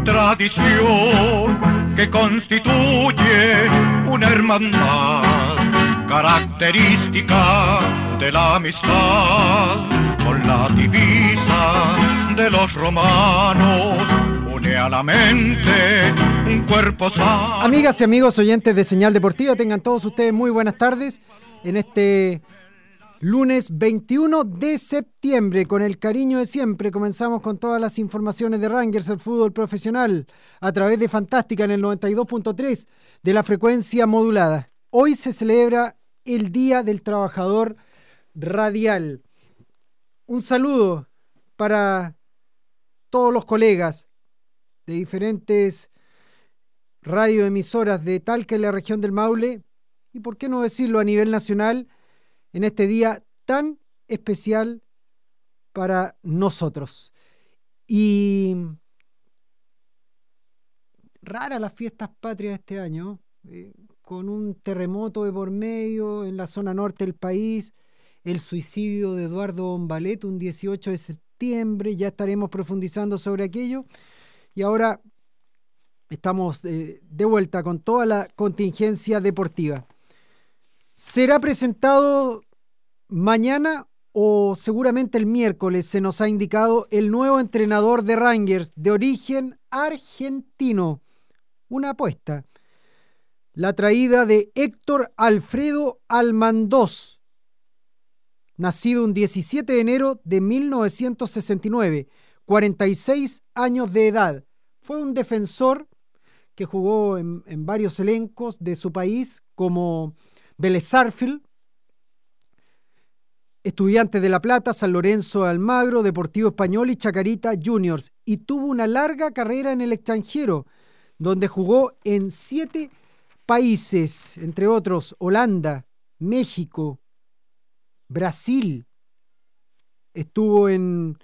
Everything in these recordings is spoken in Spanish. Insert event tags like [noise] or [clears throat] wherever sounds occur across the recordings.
tradición que constituye una hermandad característica de la amistad con la divisa de los romanos une a la mente un cuerpo sano. Amigas y amigos oyentes de Señal Deportiva, tengan todos ustedes muy buenas tardes en este lunes 21 de septiembre. Con el cariño de siempre comenzamos con todas las informaciones de Rangers, el fútbol profesional, a través de Fantástica en el 92.3 de la frecuencia modulada. Hoy se celebra el Día del Trabajador Radial. Un saludo para todos los colegas de diferentes radioemisoras de Talca en la región del Maule y, por qué no decirlo, a nivel nacional en este día tan especial para nosotros. Y rara las fiestas patrias este año, eh, con un terremoto de por medio en la zona norte del país, el suicidio de Eduardo Bombalet un 18 de septiembre, ya estaremos profundizando sobre aquello. Y ahora estamos eh, de vuelta con toda la contingencia deportiva. Será presentado mañana o seguramente el miércoles, se nos ha indicado el nuevo entrenador de Rangers de origen argentino. Una apuesta. La traída de Héctor Alfredo Almandós, nacido un 17 de enero de 1969, 46 años de edad. Fue un defensor que jugó en, en varios elencos de su país, como Vélez Sarfield, Estudiantes de La Plata, San Lorenzo Almagro, Deportivo Español y Chacarita Juniors, y tuvo una larga carrera en el extranjero, donde jugó en siete países, entre otros Holanda, México, Brasil, estuvo en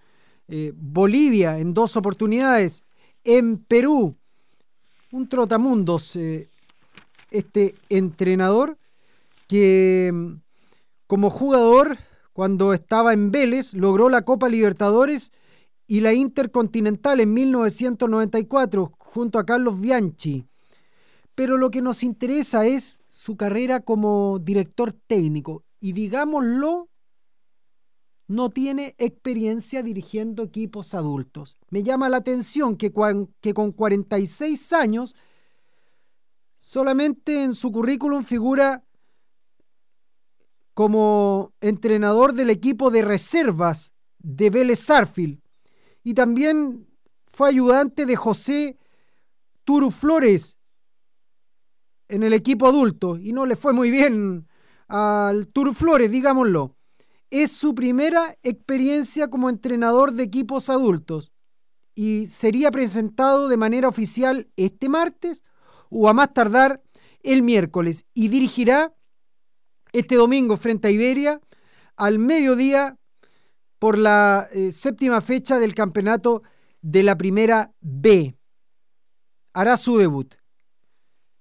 eh, Bolivia en dos oportunidades, en Perú, un trotamundos, eh, este entrenador que mm, como jugador, cuando estaba en Vélez, logró la Copa Libertadores y la Intercontinental en 1994 junto a Carlos Bianchi. Pero lo que nos interesa es su carrera como director técnico y digámoslo, no tiene experiencia dirigiendo equipos adultos. Me llama la atención que, que con 46 años solamente en su currículum figura como entrenador del equipo de reservas de Vélez Sarfield. Y también fue ayudante de José Turu Flores en el equipo adulto. Y no le fue muy bien al Turu Flores, digámoslo. Es su primera experiencia como entrenador de equipos adultos. Y sería presentado de manera oficial este martes o a más tardar el miércoles. Y dirigirá este domingo frente a Iberia al mediodía por la eh, séptima fecha del campeonato de la primera B. Hará su debut.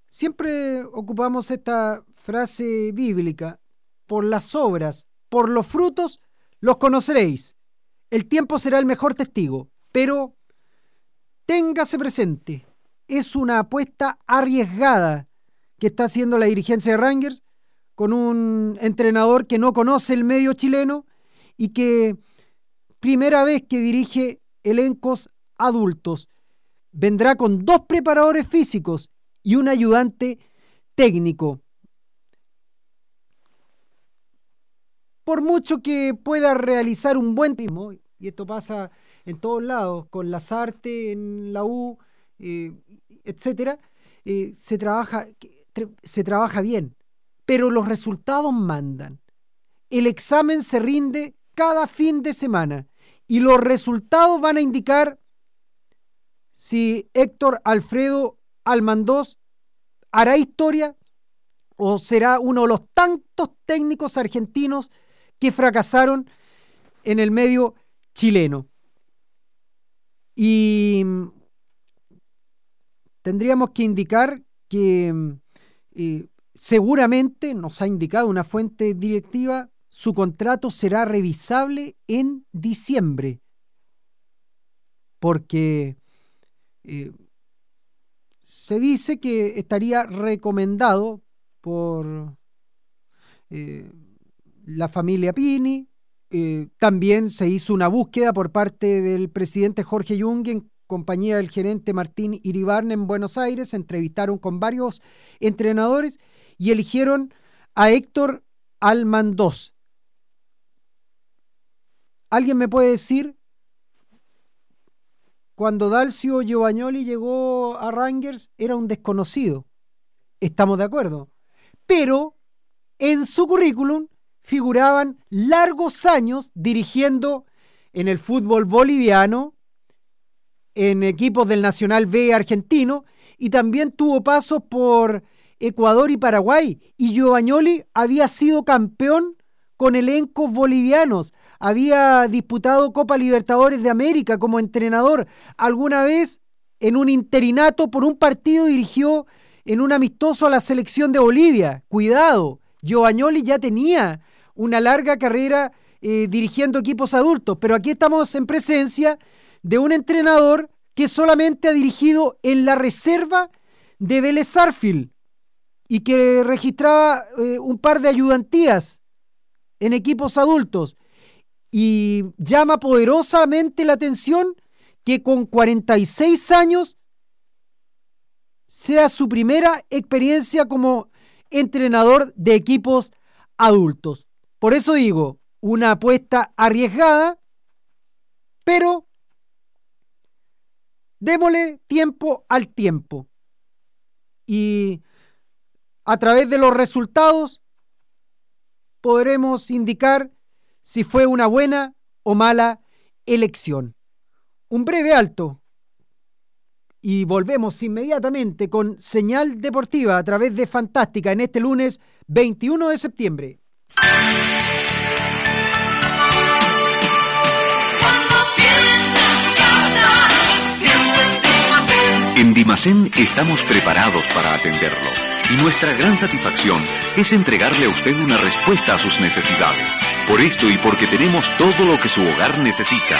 Siempre ocupamos esta frase bíblica, por las obras, por los frutos, los conoceréis. El tiempo será el mejor testigo, pero téngase presente, es una apuesta arriesgada que está haciendo la dirigencia de Rangers con un entrenador que no conoce el medio chileno y que primera vez que dirige elencos adultos. Vendrá con dos preparadores físicos y un ayudante técnico. Por mucho que pueda realizar un buen ritmo, y esto pasa en todos lados, con las artes en la U, eh, etcétera, eh, se, trabaja, se trabaja bien, pero los resultados mandan. El examen se rinde cada fin de semana y los resultados van a indicar si Héctor Alfredo Almandós hará historia o será uno de los tantos técnicos argentinos que fracasaron en el medio chileno. Y tendríamos que indicar que eh, seguramente, nos ha indicado una fuente directiva, su contrato será revisable en diciembre, porque eh, se dice que estaría recomendado por eh, la familia Pini. Eh, también se hizo una búsqueda por parte del presidente Jorge Jung en compañía del gerente Martín Iribarne en Buenos Aires. entrevistaron con varios entrenadores y eligieron a Héctor Almandós, ¿Alguien me puede decir cuando Dalcio Giovagnoli llegó a Rangers era un desconocido? Estamos de acuerdo. Pero en su currículum figuraban largos años dirigiendo en el fútbol boliviano, en equipos del Nacional B argentino, y también tuvo pasos por Ecuador y Paraguay. Y Giovagnoli había sido campeón con elencos bolivianos había disputado Copa Libertadores de América como entrenador. Alguna vez en un interinato por un partido dirigió en un amistoso a la selección de Bolivia. Cuidado, Giovagnoli ya tenía una larga carrera eh, dirigiendo equipos adultos, pero aquí estamos en presencia de un entrenador que solamente ha dirigido en la reserva de Vélez y que registraba eh, un par de ayudantías en equipos adultos y llama poderosamente la atención que con 46 años sea su primera experiencia como entrenador de equipos adultos. Por eso digo, una apuesta arriesgada, pero démosle tiempo al tiempo. Y a través de los resultados podremos indicar si fue una buena o mala elección. Un breve alto y volvemos inmediatamente con señal deportiva a través de Fantástica en este lunes 21 de septiembre. En Dimacén estamos preparados para atenderlo y nuestra gran satisfacción es entregarle a usted una respuesta a sus necesidades. Por esto y porque tenemos todo lo que su hogar necesita.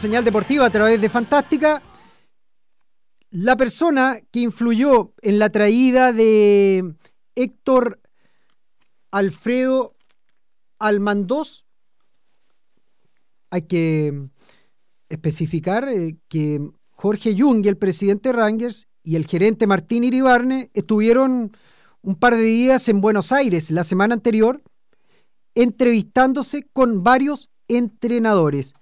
Señal deportiva a través de Fantástica. La persona que influyó en la traída de Héctor Alfredo Almandós, hay que especificar eh, que Jorge Jung, el presidente Rangers, y el gerente Martín Iribarne estuvieron un par de días en Buenos Aires la semana anterior entrevistándose con varios entrenadores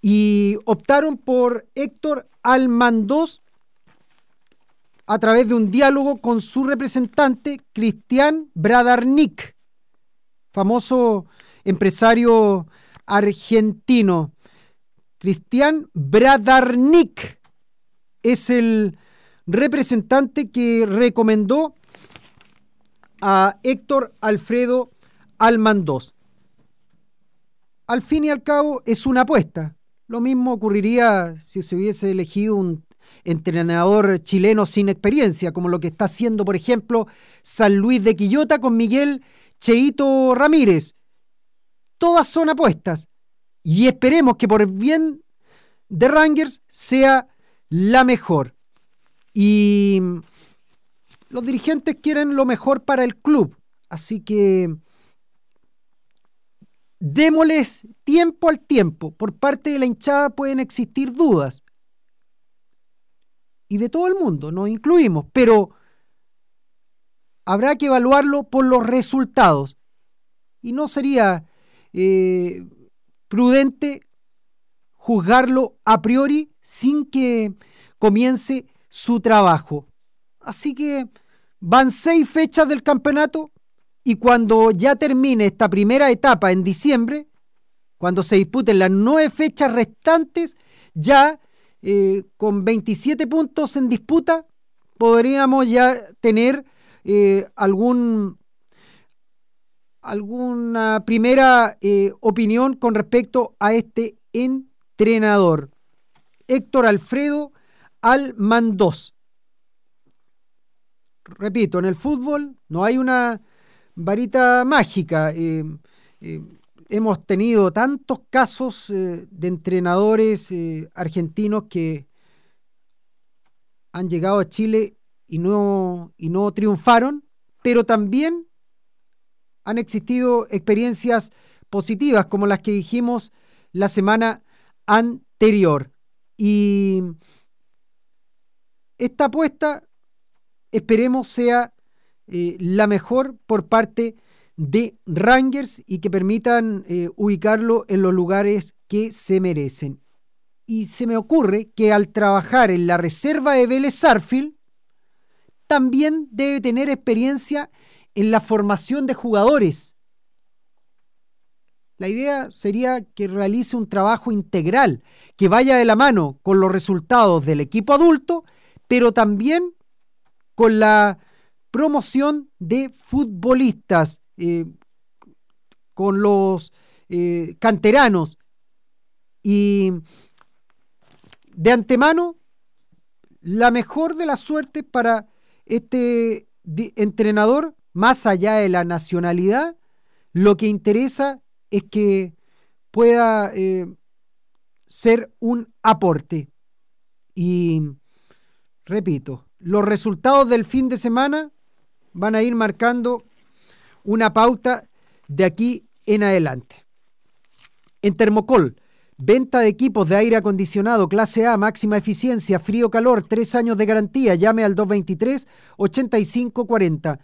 y optaron por Héctor Almandós a través de un diálogo con su representante Cristian Bradarnik, famoso empresario argentino. Cristian Bradarnik es el representante que recomendó a Héctor Alfredo Almandós. Al fin y al cabo es una apuesta. Lo mismo ocurriría si se hubiese elegido un entrenador chileno sin experiencia, como lo que está haciendo, por ejemplo, San Luis de Quillota con Miguel Cheito Ramírez. Todas son apuestas. Y esperemos que por bien de Rangers sea la mejor. Y los dirigentes quieren lo mejor para el club. Así que démosles tiempo al tiempo. Por parte de la hinchada pueden existir dudas. Y de todo el mundo, nos incluimos, pero habrá que evaluarlo por los resultados. Y no sería eh, prudente juzgarlo a priori sin que comience su trabajo. Así que van seis fechas del campeonato y cuando ya termine esta primera etapa en diciembre, cuando se disputen las nueve fechas restantes, ya eh, con 27 puntos en disputa, podríamos ya tener eh, algún, alguna primera eh, opinión con respecto a este entrenador. Héctor Alfredo Almandós. Repito, en el fútbol no hay una varita mágica. Eh, eh, hemos tenido tantos casos eh, de entrenadores argentinos que han llegado a Chile y no, y no triunfaron, pero también han existido experiencias positivas como las que dijimos la semana anterior. Y esta apuesta esperemos sea eh, la mejor por parte de Rangers y que permitan eh, ubicarlo en los lugares que se merecen. Y se me ocurre que al trabajar en la reserva de Vélez Sarfield, también debe tener experiencia en la formación de jugadores. La idea sería que realice un trabajo integral, que vaya de la mano con los resultados del equipo adulto, pero también con la promoción de futbolistas eh, con los eh, canteranos. Y de antemano la mejor de la suerte para este entrenador más allá de la nacionalidad lo que interesa es que pueda eh, ser un aporte. Y repito los resultados del fin de semana van a ir marcando una pauta de aquí en adelante. En Termocol, venta de equipos de aire acondicionado clase A, máxima eficiencia, frío-calor, tres años de garantía. Llame al 223-8540.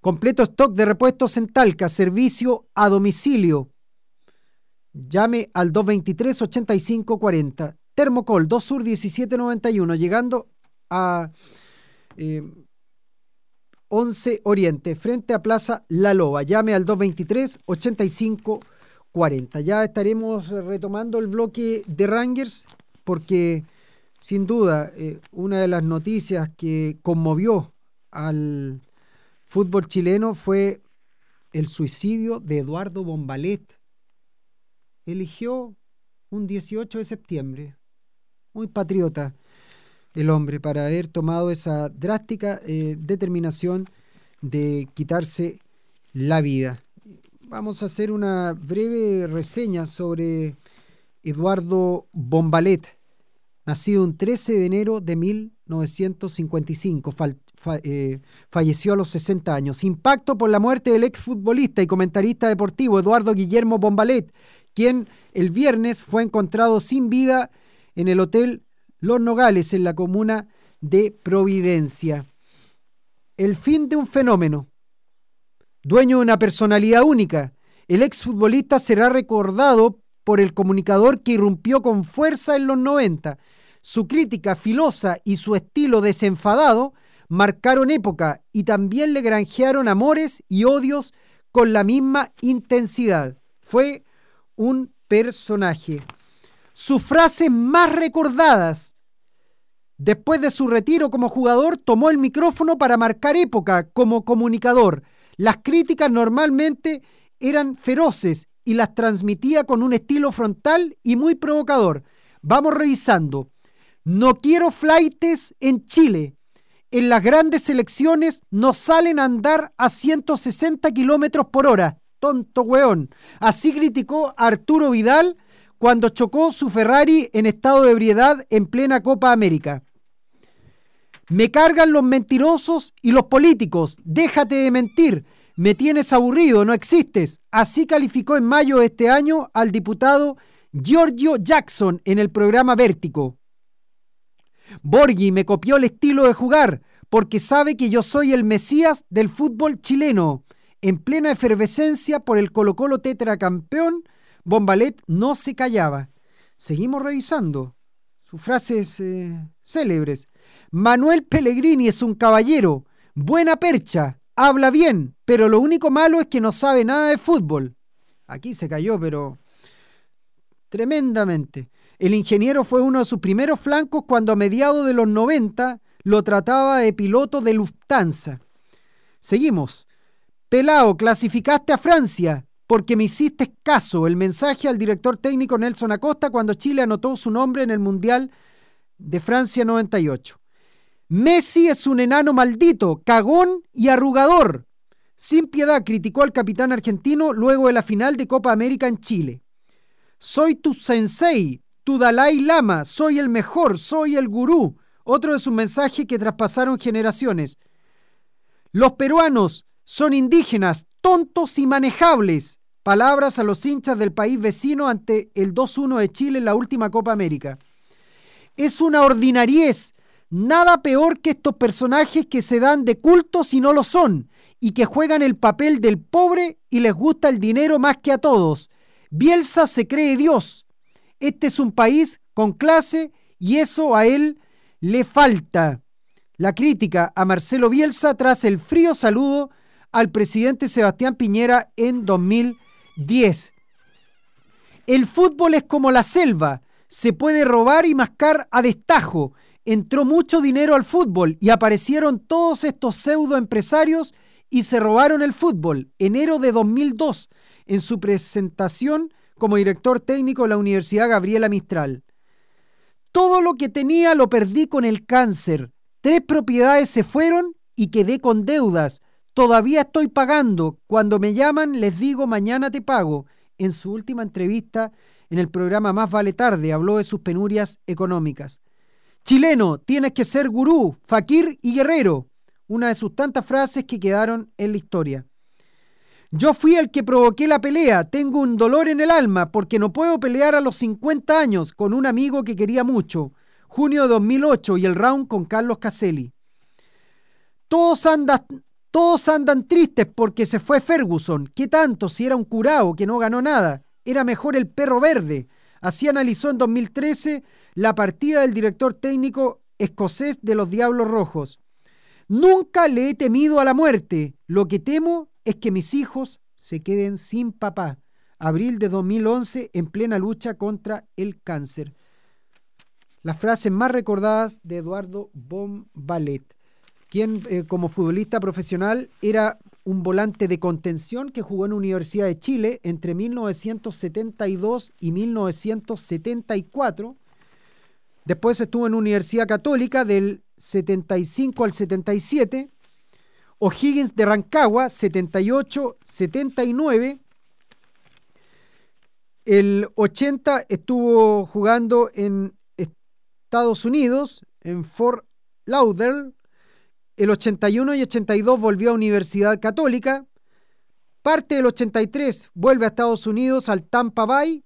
Completo stock de repuestos en Talca, servicio a domicilio. Llame al 223-8540. Termocol, 2 Sur 1791, llegando a 11 eh, Oriente, frente a Plaza La Loba. Llame al 223-8540. Ya estaremos retomando el bloque de Rangers porque sin duda eh, una de las noticias que conmovió al fútbol chileno fue el suicidio de Eduardo Bombalet. Eligió un 18 de septiembre, muy patriota el hombre para haber tomado esa drástica eh, determinación de quitarse la vida. Vamos a hacer una breve reseña sobre Eduardo Bombalet, nacido un 13 de enero de 1955, eh, falleció a los 60 años. Impacto por la muerte del exfutbolista y comentarista deportivo Eduardo Guillermo Bombalet, quien el viernes fue encontrado sin vida en el Hotel Los Nogales, en la comuna de Providencia. El fin de un fenómeno. Dueño de una personalidad única, el exfutbolista será recordado por el comunicador que irrumpió con fuerza en los 90. Su crítica filosa y su estilo desenfadado marcaron época y también le granjearon amores y odios con la misma intensidad. Fue un personaje. Sus frases más recordadas después de su retiro como jugador tomó el micrófono para marcar época como comunicador. Las críticas normalmente eran feroces y las transmitía con un estilo frontal y muy provocador. Vamos revisando. No quiero flightes en Chile. En las grandes selecciones no salen a andar a 160 kilómetros por hora. Tonto weón. Así criticó Arturo Vidal cuando chocó su Ferrari en estado de ebriedad en plena Copa América. Me cargan los mentirosos y los políticos. Déjate de mentir. Me tienes aburrido, no existes. Así calificó en mayo de este año al diputado Giorgio Jackson en el programa Vértico. Borghi me copió el estilo de jugar porque sabe que yo soy el mesías del fútbol chileno. En plena efervescencia por el Colo Colo tetracampeón, Bombalet no se callaba. Seguimos revisando sus frases eh, célebres. Manuel Pellegrini es un caballero, buena percha, habla bien, pero lo único malo es que no sabe nada de fútbol. Aquí se cayó, pero tremendamente. El ingeniero fue uno de sus primeros flancos cuando a mediados de los 90 lo trataba de piloto de Lufthansa. Seguimos. Pelao, clasificaste a Francia porque me hiciste caso. El mensaje al director técnico Nelson Acosta cuando Chile anotó su nombre en el Mundial de Francia 98. Messi es un enano maldito, cagón y arrugador. Sin piedad criticó al capitán argentino luego de la final de Copa América en Chile. Soy tu sensei, tu Dalai Lama, soy el mejor, soy el gurú. Otro de sus mensajes que traspasaron generaciones. Los peruanos son indígenas, tontos y manejables. Palabras a los hinchas del país vecino ante el 2-1 de Chile en la última Copa América. Es una ordinariez Nada peor que estos personajes que se dan de cultos y no lo son, y que juegan el papel del pobre y les gusta el dinero más que a todos. Bielsa se cree Dios. Este es un país con clase y eso a él le falta. La crítica a Marcelo Bielsa tras el frío saludo al presidente Sebastián Piñera en 2010. El fútbol es como la selva, se puede robar y mascar a destajo entró mucho dinero al fútbol y aparecieron todos estos pseudo empresarios y se robaron el fútbol. Enero de 2002, en su presentación como director técnico de la Universidad Gabriela Mistral. Todo lo que tenía lo perdí con el cáncer. Tres propiedades se fueron y quedé con deudas. Todavía estoy pagando. Cuando me llaman les digo mañana te pago. En su última entrevista en el programa Más vale tarde habló de sus penurias económicas. Chileno, tienes que ser gurú, fakir y guerrero. Una de sus tantas frases que quedaron en la historia. Yo fui el que provoqué la pelea, tengo un dolor en el alma porque no puedo pelear a los 50 años con un amigo que quería mucho. Junio de 2008 y el round con Carlos Caselli. Todos andan, todos andan tristes porque se fue Ferguson. ¿Qué tanto si era un curao que no ganó nada? Era mejor el perro verde. Así analizó en 2013 la partida del director técnico escocés de los Diablos Rojos. Nunca le he temido a la muerte. Lo que temo es que mis hijos se queden sin papá. Abril de 2011 en plena lucha contra el cáncer. Las frases más recordadas de Eduardo Bombalet, quien eh, como futbolista profesional era un volante de contención que jugó en Universidad de Chile entre 1972 y 1974 Después estuvo en Universidad Católica del 75 al 77. O'Higgins de Rancagua, 78, 79. El 80 estuvo jugando en Estados Unidos, en Fort Lauderdale. El 81 y 82 volvió a Universidad Católica. Parte del 83 vuelve a Estados Unidos al Tampa Bay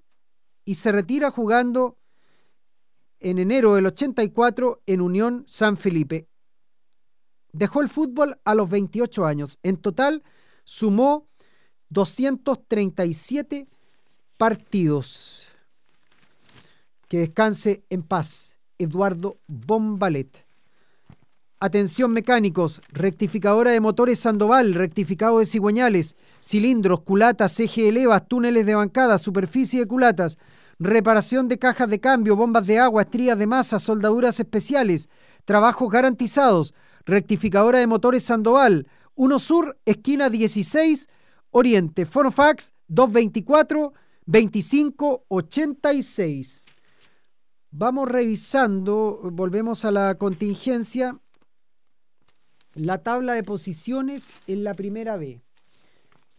y se retira jugando en enero del 84 en Unión San Felipe. Dejó el fútbol a los 28 años. En total sumó 237 partidos. Que descanse en paz, Eduardo Bombalet. Atención mecánicos, rectificadora de motores Sandoval, rectificado de cigüeñales, cilindros, culatas, eje de levas, túneles de bancada, superficie de culatas, reparación de cajas de cambio, bombas de agua, estrías de masa, soldaduras especiales, trabajos garantizados, rectificadora de motores Sandoval, 1 Sur, esquina 16, Oriente, Forfax 224 2586. Vamos revisando, volvemos a la contingencia, la tabla de posiciones en la primera B.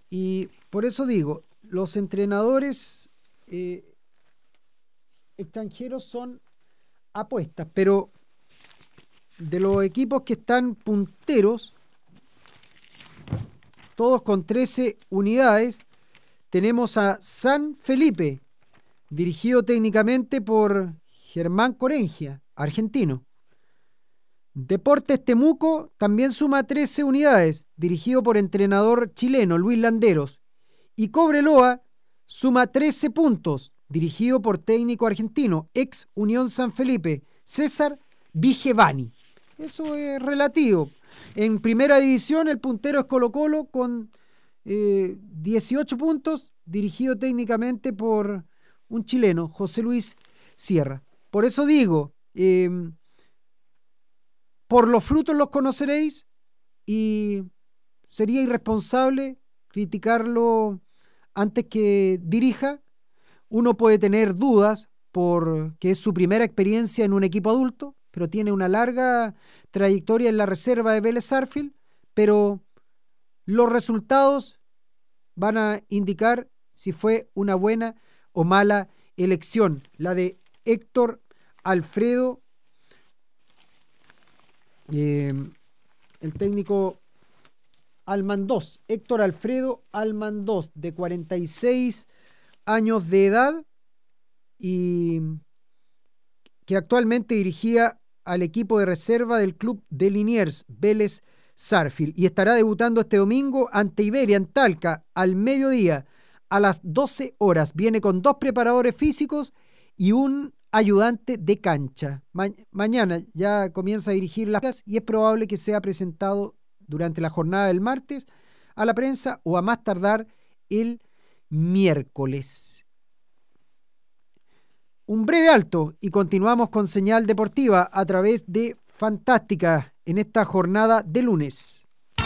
Y por eso digo, los entrenadores eh, extranjeros son apuestas, pero de los equipos que están punteros, todos con 13 unidades, tenemos a San Felipe, dirigido técnicamente por Germán Corengia, argentino. Deportes Temuco también suma 13 unidades, dirigido por entrenador chileno Luis Landeros. Y Cobreloa suma 13 puntos, dirigido por técnico argentino, ex Unión San Felipe, César Vigevani. Eso es relativo. En primera división el puntero es Colo Colo con 18 eh, puntos, dirigido técnicamente por un chileno, José Luis Sierra. Por eso digo, em, por los frutos los conoceréis y sería irresponsable criticarlo antes que dirija. Uno puede tener dudas porque es su primera experiencia en un equipo adulto, pero tiene una larga trayectoria en la reserva de Vélez Sarfield, pero los resultados van a indicar si fue una buena o mala elección, la de Héctor Alfredo, eh, el técnico Almandós, Héctor Alfredo Almandós, de 46 años de edad y que actualmente dirigía al equipo de reserva del club de Liniers, Vélez Sarfield, y estará debutando este domingo ante Iberia en Talca al mediodía a las 12 horas. Viene con dos preparadores físicos y un ayudante de cancha. mañana ya comienza a dirigir las y es probable que sea presentado durante la jornada del martes a la prensa o a más tardar el miércoles. Un breve alto y continuamos con señal deportiva a través de Fantástica en esta jornada de lunes.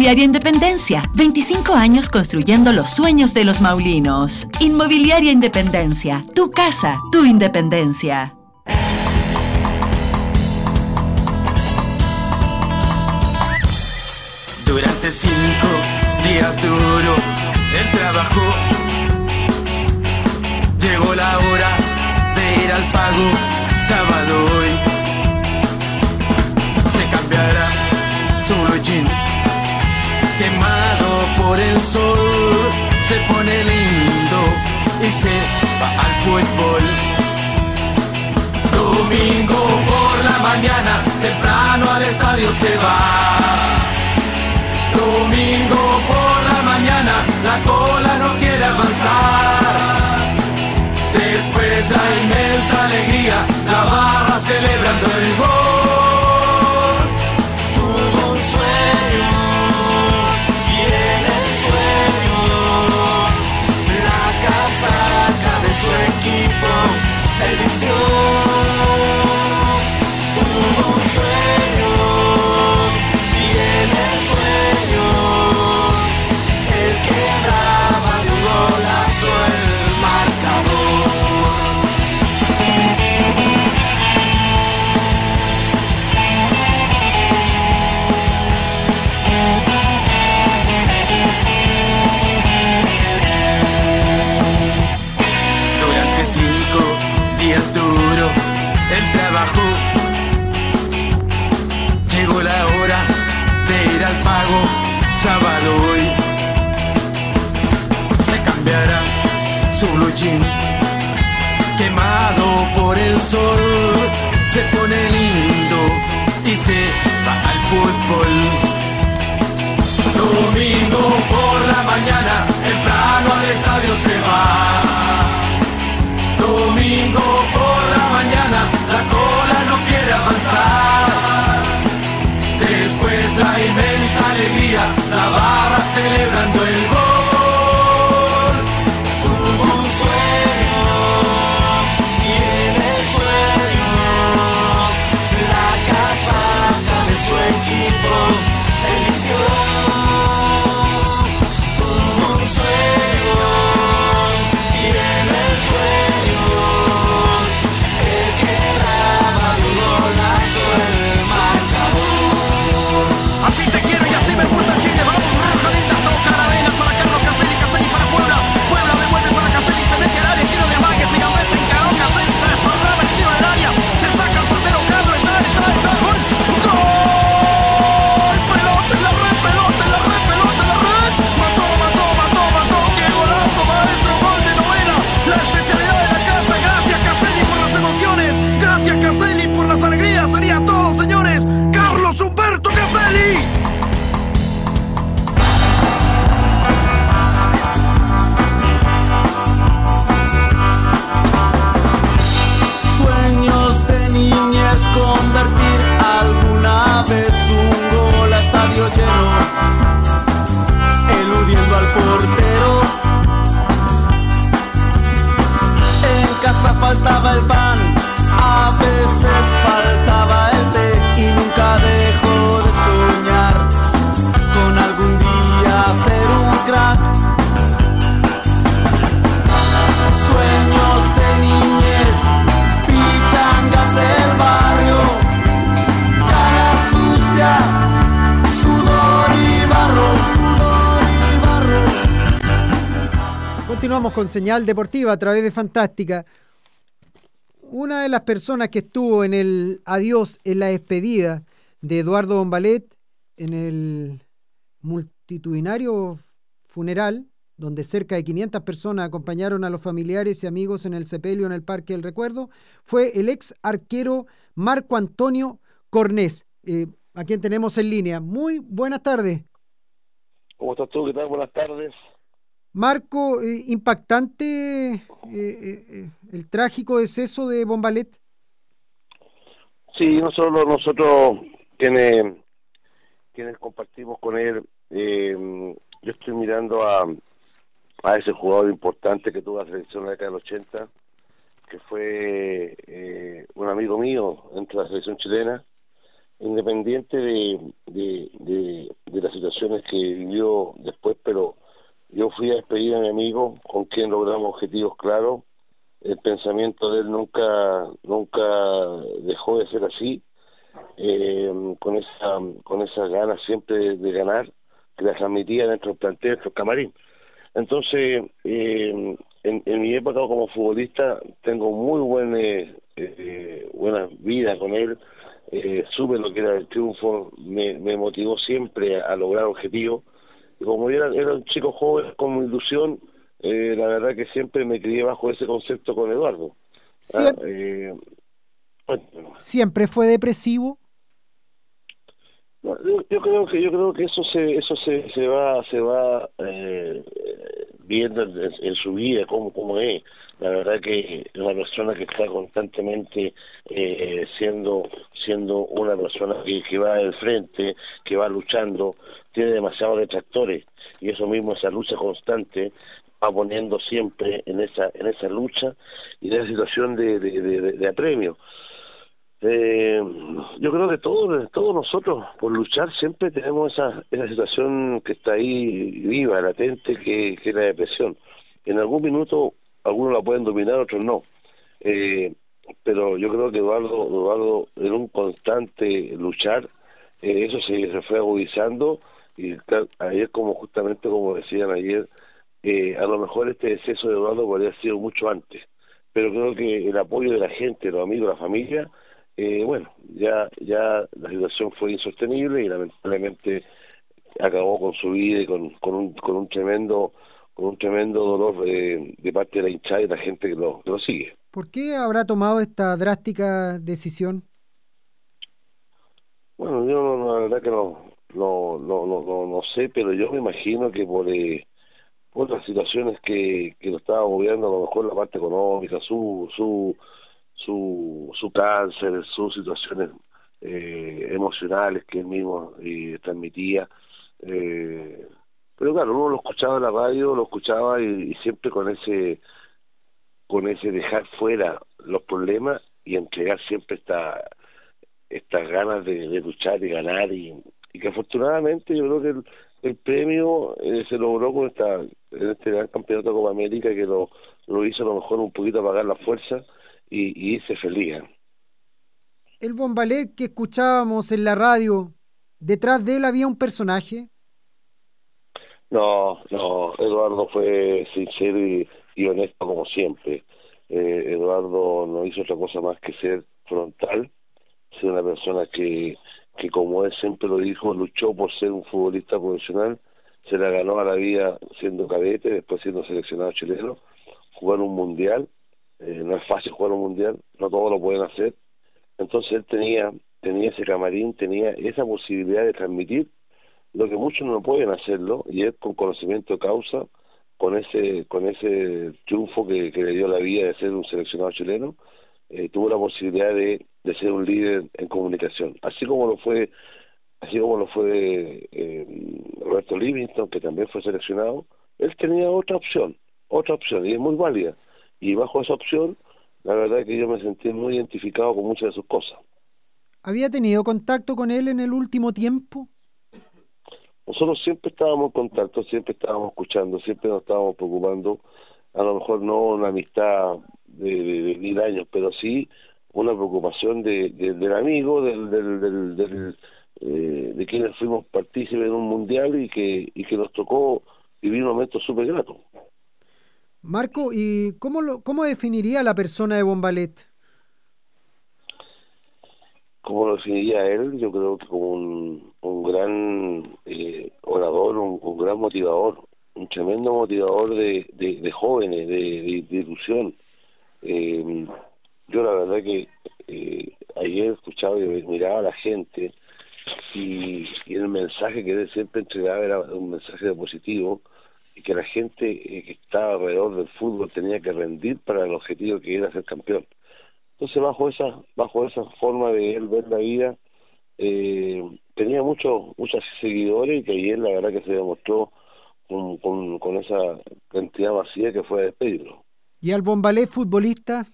Independencia, 25 años construyendo los sueños de los maulinos. Inmobiliaria Independencia, tu casa, tu independencia. Durante cinco días duro el trabajo, llegó la hora de ir al pago sábado hoy. Se cambiará solo jean quemado por el sol, se pone lindo y se va al fútbol. Domingo por la mañana, temprano al estadio se va. Domingo por la mañana, la cola no quiere avanzar. Quemado por el sol Se pone lindo y se va al fútbol Domingo por la mañana, temprano al estadio se va. Domingo por la mañana, la cola no quiere avanzar. Después la inmensa alegría, la barra celebrando el señal deportiva a través de Fantástica. Una de las personas que estuvo en el adiós, en la despedida de Eduardo Bombalet, en el multitudinario funeral, donde cerca de 500 personas acompañaron a los familiares y amigos en el sepelio en el Parque del Recuerdo, fue el ex arquero Marco Antonio Cornés, eh, a quien tenemos en línea. Muy buenas tardes. ¿Cómo estás tú? ¿Qué tal? Buenas tardes. Marco, eh, impactante eh, eh, eh, el trágico deceso de Bombalet. Sí, nosotros, nosotros quienes, quienes compartimos con él, eh, yo estoy mirando a, a ese jugador importante que tuvo la selección en la década del 80, que fue un amigo mío entre la selección chilena, independiente de, de, de, de las situaciones que vivió después, pero yo fui a despedir a mi amigo con quien logramos objetivos claros. El pensamiento de él nunca nunca dejó de ser así, eh, con esa con esas ganas siempre de, ganar que la transmitía dentro del plantel, dentro del camarín. Entonces, eh, en, mi época como futbolista tengo muy buena, eh, buena vida con él, eh, supe lo que era el triunfo, me, motivó siempre a lograr objetivos. Como era, era un chico joven con ilusión, eh, la verdad que siempre me crié bajo ese concepto con Eduardo. Ah, eh, bueno, ¿Siempre fue depresivo? No, yo, yo creo que yo creo que eso se eso se, se va se va eh, viendo en, en su vida cómo cómo es la verdad que una persona que está constantemente eh, siendo siendo una persona que, que va del frente que va luchando tiene demasiados detractores y eso mismo esa lucha constante va poniendo siempre en esa en esa lucha y en esa situación de- de apremio eh, yo creo que todos, todos nosotros, por luchar, siempre tenemos esa, esa situación que está ahí viva, latente, que, que es la depresión. En algún minuto, algunos la pueden dominar, otros no. Eh, pero yo creo que Eduardo, Eduardo en un constante luchar, eh, eso se, se fue agudizando. Y claro, ayer, como justamente como decían ayer, eh, a lo mejor este exceso de Eduardo podría haber sido mucho antes. Pero creo que el apoyo de la gente, los amigos, la familia, eh, bueno, ya ya la situación fue insostenible y lamentablemente acabó con su vida y con, con un con un tremendo con un tremendo dolor eh, de parte de la hinchada y de la gente que lo, que lo sigue. ¿Por qué habrá tomado esta drástica decisión? Bueno, yo no, no, la verdad que no no, no, no, no, no sé, pero yo me imagino que por eh, por las situaciones que, que lo estaba moviendo, a lo mejor la parte económica, su su su, su cáncer, sus situaciones eh, emocionales que él mismo eh, transmitía. Eh, pero claro, uno lo escuchaba en la radio, lo escuchaba y, siempre con ese con ese dejar fuera los problemas y entregar siempre esta estas ganas de, luchar y ganar y, que afortunadamente yo creo que el, premio eh, se logró con esta este gran campeonato de Copa América que lo, lo hizo a lo mejor un poquito apagar la fuerza y, y irse feliz. ¿eh? El bombalet que escuchábamos en la radio, detrás de él había un personaje. No, no, Eduardo fue sincero y, honesto como siempre. Eh, Eduardo no hizo otra cosa más que ser frontal, ser una persona que, que como él siempre lo dijo, luchó por ser un futbolista profesional, se la ganó a la vida siendo cadete, después siendo seleccionado chileno, jugar un mundial, eh, no es fácil jugar un mundial, no todos lo pueden hacer, entonces él tenía, tenía ese camarín, tenía esa posibilidad de transmitir lo que muchos no pueden hacerlo, y él con conocimiento de causa, con ese, con ese triunfo que, que le dio la vida de ser un seleccionado chileno, eh, tuvo la posibilidad de, de ser un líder en comunicación, así como lo fue así como lo fue eh, Roberto Livingston, que también fue seleccionado, él tenía otra opción, otra opción, y es muy válida. Y bajo esa opción, la verdad es que yo me sentí muy identificado con muchas de sus cosas. ¿Había tenido contacto con él en el último tiempo? Nosotros siempre estábamos en contacto, siempre estábamos escuchando, siempre nos estábamos preocupando, a lo mejor no una amistad de, de, mil años, pero sí una preocupación de, de- del amigo, del, del, del, eh, de quienes fuimos partícipes en un mundial y que, y que nos tocó vivir un momento súper grato. Marco, ¿y cómo, lo, cómo definiría la persona de Bombalet? ¿Cómo lo definiría él? Yo creo que como un, un gran eh, orador, un, gran motivador, un tremendo motivador de, de, jóvenes, de, de- de ilusión. Eh, yo la verdad que eh, ayer escuchaba y miraba a la gente y, y el mensaje que él siempre entregaba era un mensaje de positivo y que la gente eh, que estaba alrededor del fútbol tenía que rendir para el objetivo que era ser campeón. Entonces bajo esa bajo esa forma de él ver la vida eh, tenía muchos muchos seguidores y que ayer la verdad que se demostró con, con, con esa cantidad vacía que fue a despedirlo. ¿Y al Bombalet futbolista?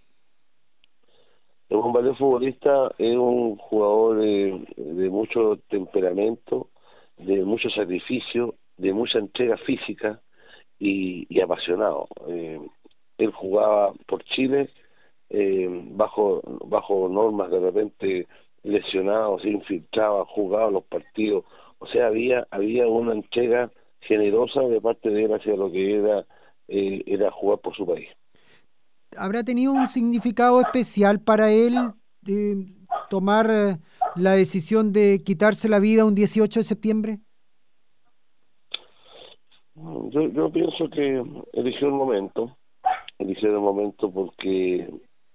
El bombardeo futbolista es un jugador de, de mucho temperamento, de mucho sacrificio, de mucha entrega física y, y apasionado. Eh, él jugaba por Chile eh, bajo bajo normas de repente lesionado, se infiltraba, jugaba los partidos, o sea había había una entrega generosa de parte de él hacia lo que era eh, era jugar por su país. ¿Habrá tenido un significado especial para él eh, tomar eh, la decisión de quitarse la vida un 18 de septiembre? yo, yo pienso que eligió el momento, eligió el momento porque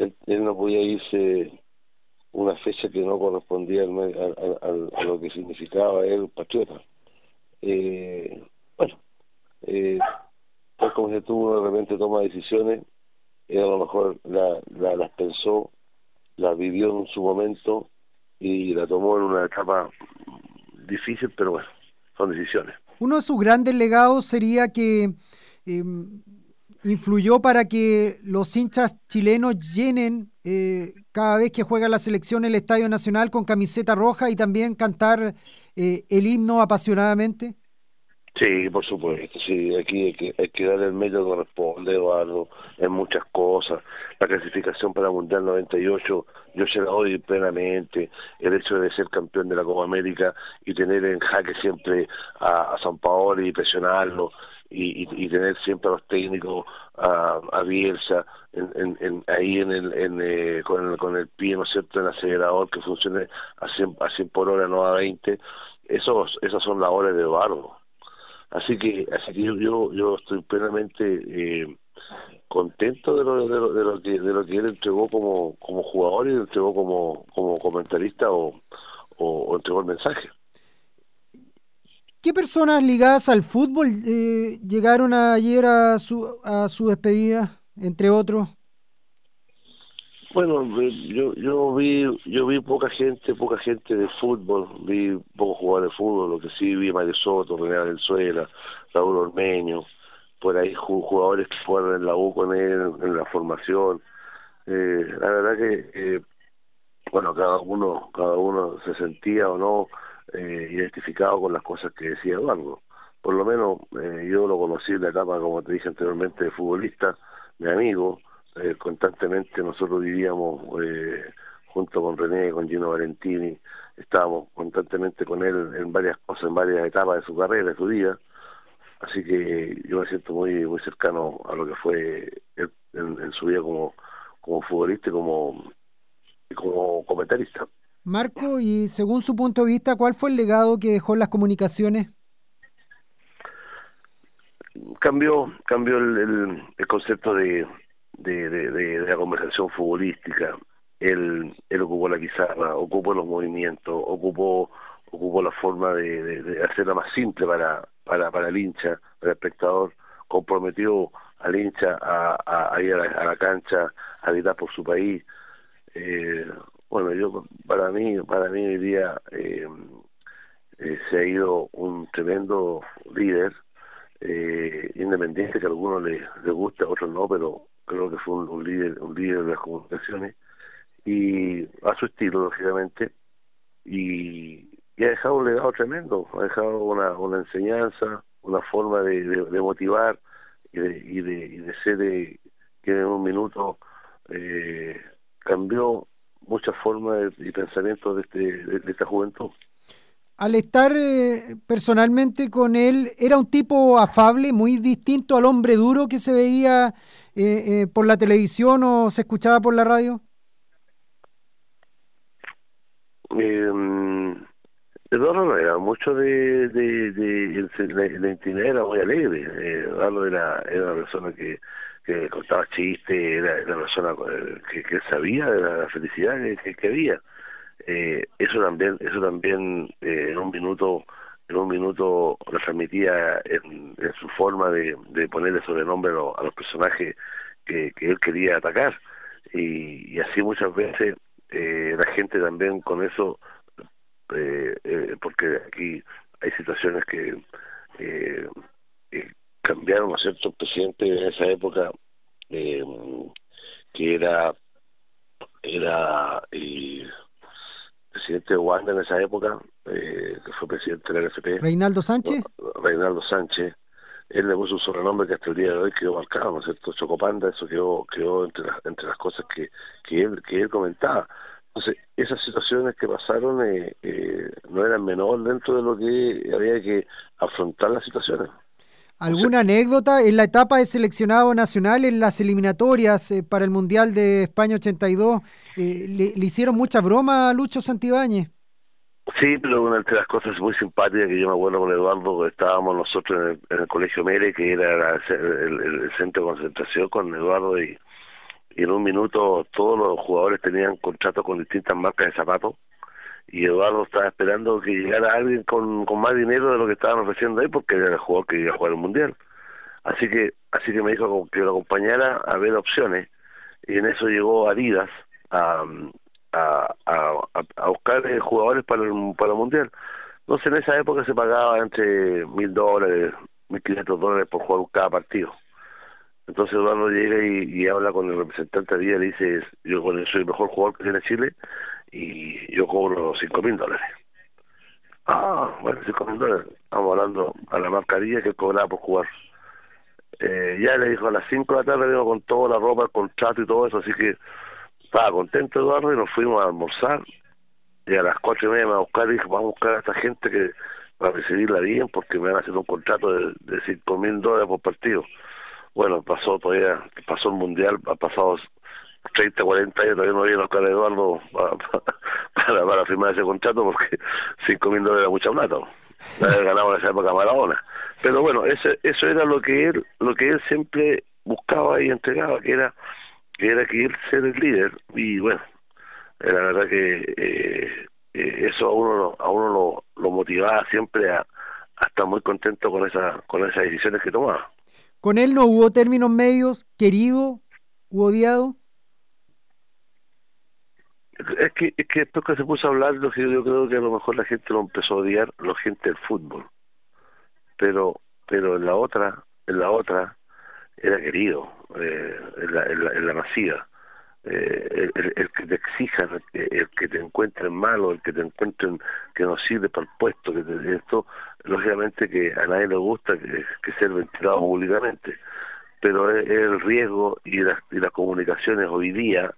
él, no podía irse una fecha que no correspondía a lo que significaba él patriota. Eh, bueno, eh, como si tú de repente toma decisiones, él a lo mejor la, la, las pensó, las vivió en su momento y la tomó en una etapa difícil, pero bueno, son decisiones. Uno de sus grandes legados sería que eh, influyó para que los hinchas chilenos llenen eh, cada vez que juega la selección el Estadio Nacional con camiseta roja y también cantar eh, el himno apasionadamente? Sí, por supuesto, sí, aquí hay que, hay que darle el medio que corresponde, Eduardo, en muchas cosas. La clasificación para Mundial 98, yo se la doy plenamente. El hecho de ser campeón de la Copa América y tener en jaque siempre a, a San Paolo y presionarlo, y, y, tener siempre a los técnicos a, a Bielsa en, ahí en el, en, eh, con, el, con el pie, ¿no es cierto?, en el acelerador que funcione a 100, a 100 por hora, no a 20. Esos, esas son las horas de Eduardo. Así que, así que yo, yo, yo estoy plenamente eh, contento de lo, de, lo, de, lo que, de lo que él entregó como, como jugador y entregó como, como comentarista o, o entregó el mensaje. ¿Qué personas ligadas al fútbol eh, llegaron ayer a su, a su despedida, entre otros? Bueno, yo yo vi yo vi poca gente, poca gente de fútbol, vi pocos jugadores de fútbol, lo que sí vi Mario Soto, René Valenzuela, Raúl Ormeño, por ahí jugadores que fueron en la U con él, en la formación. Eh, la verdad que, eh, bueno, cada uno cada uno se sentía o no eh, identificado con las cosas que decía Eduardo. Por lo menos eh, yo lo conocí en la etapa, como te dije anteriormente, de futbolista, mi amigo, eh, constantemente nosotros vivíamos eh, junto con René, con Gino Valentini, estábamos constantemente con él en varias cosas, en varias etapas de su carrera, de su vida, así que yo me siento muy muy cercano a lo que fue él en, su vida como, como futbolista y como, como comentarista. Marco, y según su punto de vista, ¿cuál fue el legado que dejó las comunicaciones? Cambió, cambió el, el, concepto de, de, de, la conversación futbolística. Él, él ocupó la pizarra, ocupó los movimientos, ocupó ocupó la forma de, hacerla más simple para, para, para el hincha, para el espectador, comprometió al hincha a ir a la, a la, cancha, a gritar por su país. Eh, bueno, yo para mí, para mí hoy día eh, eh, se ha ido un tremendo líder, eh, independiente que a algunos les, guste, a otros no, pero creo que fue un, líder un líder de las comunicaciones y a su estilo lógicamente y, ha dejado un legado tremendo ha dejado una, una enseñanza una forma de, motivar y de, y de, y de ser de, que en un minuto eh, cambió muchas formas y pensamientos de, este, de, de esta juventud al estar eh, personalmente con él, era un tipo afable, muy distinto al hombre duro que se veía eh, eh, por la televisión o se escuchaba por la radio? Eh, Eduardo no era mucho de, de, de, de la, la, intimidad era muy alegre. Eh, Eduardo era, era una persona que, que contaba chistes, era, era una persona que, que sabía de la, felicidad que, que había. Eh, eso también eso también eh, en un minuto en un minuto lo transmitía en, su forma de, de, ponerle sobrenombre a, a los personajes que, que, él quería atacar. Y, y así muchas veces eh, la gente también con eso eh, eh, porque aquí hay situaciones que eh, cambiaron a ciertos presidentes en esa época que era era presidente de Wanda en esa época, eh, que fue presidente de la NFP. ¿Reinaldo Sánchez? Reinaldo Sánchez. Él le puso un sobrenombre que hasta el día de hoy quedó marcado, ¿no es cierto? Chocopanda, eso quedó, quedó entre, las, entre las cosas que, que, él, que él comentaba. Entonces, esas situaciones que pasaron eh, eh, no eran menor dentro de lo que había que afrontar las situaciones. ¿Alguna anécdota en la etapa de seleccionado nacional, en las eliminatorias eh, para el Mundial de España 82? Eh, le, hicieron mucha broma a Lucho Santibáñez? Sí, pero una de las cosas muy simpáticas que yo me acuerdo con Eduardo, estábamos nosotros en el, en el Colegio Mere, que era el centro de concentración con Eduardo, y, y en un minuto todos los jugadores tenían contratos con distintas marcas de zapatos, y Eduardo estaba esperando que llegara alguien con, con más dinero de lo que estaban ofreciendo ahí, porque era el jugador que iba a jugar el Mundial. Así que así que me dijo que lo acompañara a ver opciones, y en eso llegó Adidas a, a, a, buscar eh, jugadores para el, para el mundial. Entonces en esa época se pagaba entre mil dólares, mil quinientos dólares por jugar cada partido. Entonces Eduardo llega y, y habla con el representante de Adidas y le dice, yo con soy el mejor jugador que tiene Chile y yo cobro cinco mil dólares. Ah, bueno, cinco mil dólares. Estamos hablando a la marcaría que cobraba por jugar. Eh, ya le dijo a las 5 de la tarde vengo con toda la ropa, el contrato y todo eso, así que estaba contento Eduardo y nos fuimos a almorzar y a las cuatro y media me va a buscar y dije vamos a buscar a esta gente que para recibirla bien porque me van a hacer un contrato de, de cinco mil dólares por partido. Bueno, pasó todavía, pasó el mundial, ha pasado 30, 40 años, todavía no viene Oscar Eduardo para, [laughs] para, para firmar ese contrato porque cinco mil dólares era mucha plata. Había ganado en esa época Maradona. Pero bueno, eso, eso era lo que él, lo que él siempre buscaba y entregaba, que era que era que él ser el líder y bueno, la verdad que eh, eh, eso a uno a uno lo, lo motivaba siempre a, a estar muy contento con esa con esas decisiones que tomaba. Con él no hubo términos medios, querido u odiado. Es que, es que después que se puso a hablar, lo que yo creo que a lo mejor la gente lo empezó a odiar, la gente del fútbol. Pero pero en la otra, en la otra, era querido, eh, en, la, en, la, en la masiva. Eh, el, que te exijan, el, que te encuentren malo, el que te encuentren que no sirve para el puesto, que te- esto, lógicamente que a nadie le gusta que, que ser ventilado públicamente, pero es el riesgo y las, y las comunicaciones hoy día,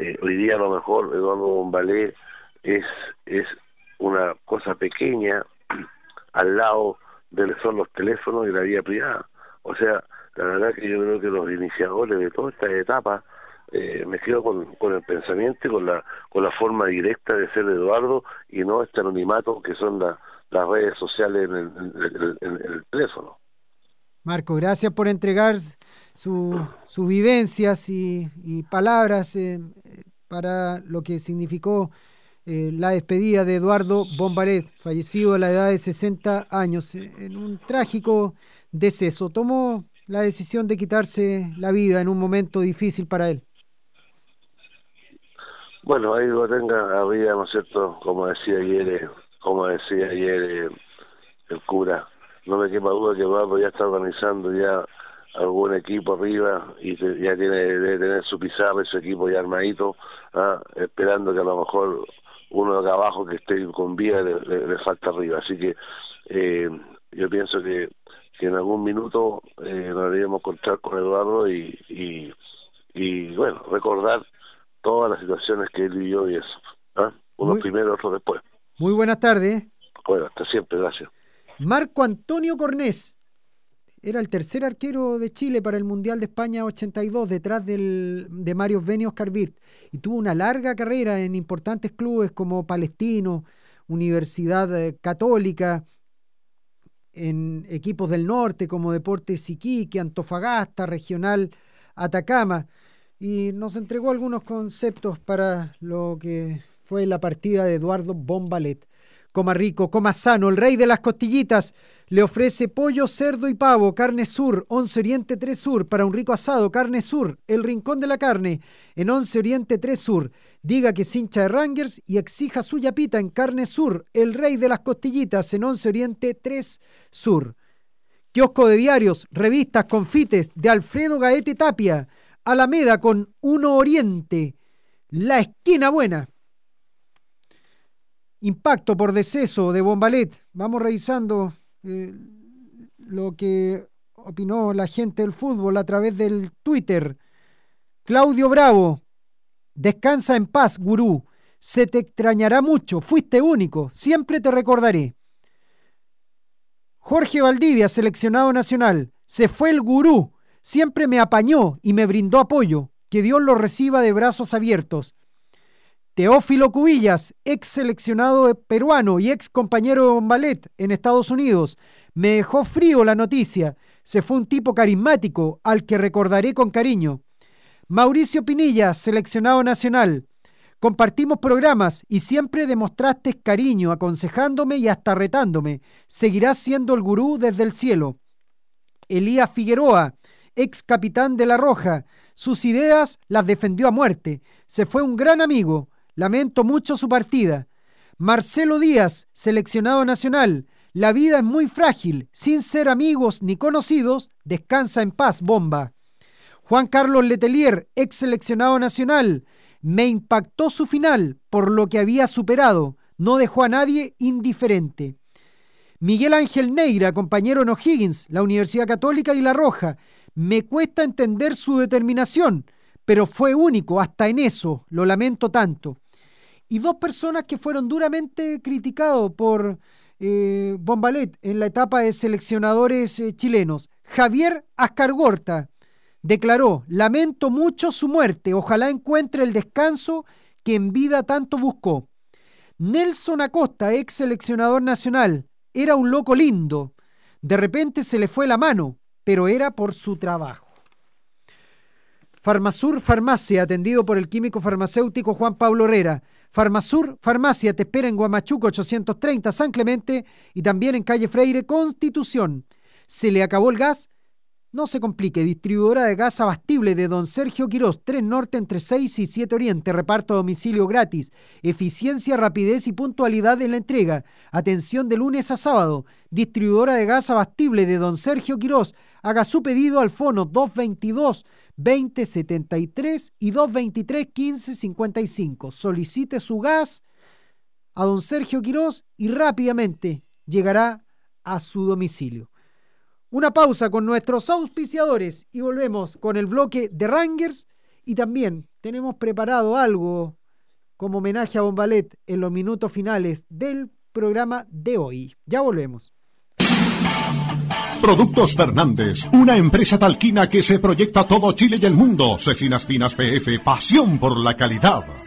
eh, hoy día a lo mejor Eduardo Bombalé es, es una cosa pequeña [clears throat] al lado de son los teléfonos y la vida privada. O sea, la verdad que yo creo que los iniciadores de toda esta etapa eh, me quedo con, con el pensamiento y con la, con la forma directa de ser Eduardo y no este anonimato que son la- las redes sociales en el- en el teléfono. Marco, gracias por entregar su- sus vivencias y, palabras eh, para lo que significó eh, la despedida de Eduardo Bombaret, fallecido a la edad de 60 años eh, en un trágico deceso. Tomó la decisión de quitarse la vida en un momento difícil para él. Bueno, ahí lo tenga, había, ¿no es cierto? Como decía ayer, como decía ayer el cura, no me quepa duda que Eduardo ya está organizando ya algún equipo arriba y te- ya tiene debe tener su pizarra y su equipo ya armadito, ah, esperando que a lo mejor uno de acá abajo que esté con vida le, le- le falta arriba. Así que eh, yo pienso que, que en algún minuto eh, nos deberíamos encontrar con Eduardo y, y, y bueno, recordar todas las situaciones que él vivió y eso. ¿ah? Unos Muy- primero, otros después. Muy buenas tardes. Bueno, hasta siempre, gracias. Marco Antonio Cornés era el tercer arquero de Chile para el Mundial de España 82, detrás del, de Mario Beni y Oscar Wirth, y tuvo una larga carrera en importantes clubes como Palestino, Universidad eh, Católica, en equipos del norte como Deportes Iquique, Antofagasta, Regional Atacama, y nos entregó algunos conceptos para lo que fue la partida de Eduardo Bombalet. Coma rico, coma sano, el rey de las costillitas le ofrece pollo, cerdo y pavo, carne sur, 11 Oriente 3 Sur, para un rico asado, carne sur, el rincón de la carne, en 11 Oriente 3 Sur. Diga que es hincha de Rangers y exija su yapita en carne sur, el rey de las costillitas, en 11 Oriente 3 Sur. Kiosco de diarios, revistas, confites de Alfredo Gaete Tapia, Alameda con 1 Oriente, la esquina buena. Impacto por deceso de Bombalet. Vamos revisando eh, lo que opinó la gente del fútbol a través del Twitter. Claudio Bravo. Descansa en paz, gurú. Se te extrañará mucho. Fuiste único. Siempre te recordaré. Jorge Valdivia, seleccionado nacional. Se fue el gurú. Siempre me apañó y me brindó apoyo. Que Dios lo reciba de brazos abiertos. Teófilo Cubillas, ex seleccionado peruano y ex compañero de Bombalet en Estados Unidos. Me dejó frío la noticia. Se fue un tipo carismático al que recordaré con cariño. Mauricio Pinilla, seleccionado nacional. Compartimos programas y siempre demostraste cariño, aconsejándome y hasta retándome. Seguirás siendo el gurú desde el cielo. Elías Figueroa, ex capitán de La Roja. Sus ideas las defendió a muerte. Se fue un gran amigo. Lamento mucho su partida. Marcelo Díaz, seleccionado nacional. La vida es muy frágil. Sin ser amigos ni conocidos, descansa en paz, bomba. Juan Carlos Letelier, ex seleccionado nacional. Me impactó su final por lo que había superado. No dejó a nadie indiferente. Miguel Ángel Neira, compañero en O'Higgins, la Universidad Católica y La Roja. Me cuesta entender su determinación, pero fue único hasta en eso, lo lamento tanto. Y dos personas que fueron duramente criticados por eh, Bombalet en la etapa de seleccionadores eh, chilenos. Javier Ascargorta declaró, lamento mucho su muerte, ojalá encuentre el descanso que en vida tanto buscó. Nelson Acosta, ex seleccionador nacional, era un loco lindo. De repente se le fue la mano, pero era por su trabajo. Farmasur Farmacia, atendido por el químico farmacéutico Juan Pablo Herrera. Farmasur Farmacia te espera en Guamachuco 830 San Clemente y también en calle Freire Constitución. ¿Se le acabó el gas? No se complique, distribuidora de gas abastible de Don Sergio Quirós, 3 Norte entre 6 y 7 Oriente, reparto a domicilio gratis, eficiencia, rapidez y puntualidad en la entrega, atención de lunes a sábado, distribuidora de gas abastible de Don Sergio Quirós, haga su pedido al fono 222 2073 y 223 1555. Solicite su gas a Don Sergio Quirós y rápidamente llegará a su domicilio. Una pausa con nuestros auspiciadores y volvemos con el bloque de Rangers y también tenemos preparado algo como homenaje a Bombalet en los minutos finales del programa de hoy. Ya volvemos. Productos Fernández, una empresa talquina que se proyecta todo Chile y el mundo. Cecinas finas PF, pasión por la calidad.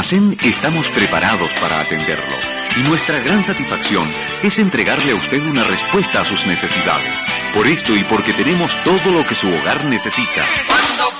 En Dimacén estamos preparados para atenderlo y nuestra gran satisfacción es entregarle a usted una respuesta a sus necesidades. Por esto y porque tenemos todo lo que su hogar necesita. Cuando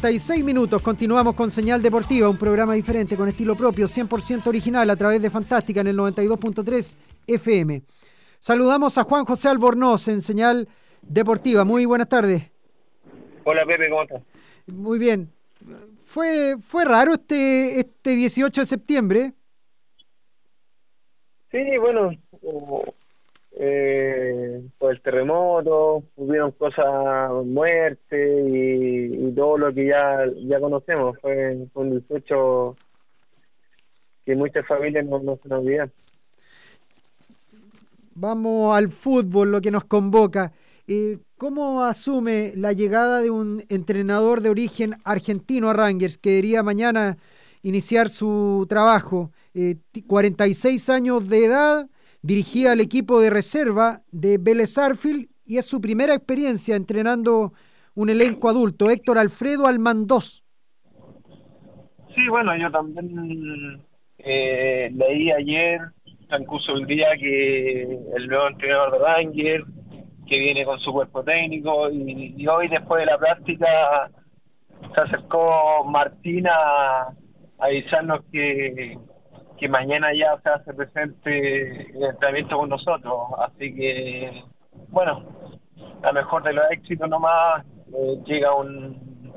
36 minutos. Continuamos con Señal Deportiva, un programa diferente con estilo propio, 100% original a través de Fantástica en el 92.3 FM. Saludamos a Juan José Albornoz en Señal Deportiva. Muy buenas tardes. Hola Pepe, ¿cómo estás? Muy bien. Fue, fue raro este, este 18 de septiembre. Sí, bueno, eh, por el terremoto, hubieron cosas, muerte y, todo lo que ya, ya conocemos. Fue, un 18 que muchas familias no, no se nos olvidan. Vamos al fútbol, lo que nos convoca. Eh, ¿Cómo asume la llegada de un entrenador de origen argentino a Rangers que debería mañana iniciar su trabajo? Eh, ti- 46 años de edad, dirigía al equipo de reserva de Vélez Arfield y es su primera experiencia entrenando un elenco adulto. Héctor Alfredo Almandós. Sí, bueno, yo también eh, leí ayer, transcurso el día, que el nuevo entrenador de Rangers, que viene con su cuerpo técnico, y, y hoy después de la práctica se acercó Martina a avisarnos que, que mañana ya se hace presente el entrenamiento con nosotros. Así que, bueno, a mejor de los éxitos nomás, eh, llega un,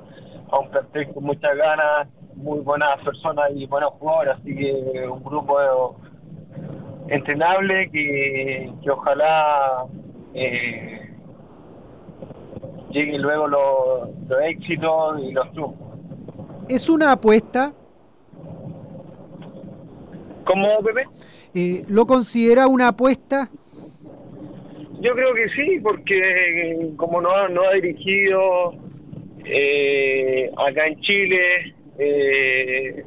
a un plantel con muchas ganas, muy buenas personas y buenos jugadores, así que un grupo entrenable que, que ojalá eh, lleguen luego los, los éxitos y los triunfos. ¿Es una apuesta? ¿Cómo, Pepe? Eh, ¿Lo considera una apuesta? Yo creo que sí, porque eh, como no, ha- no ha dirigido eh, acá en Chile, eh,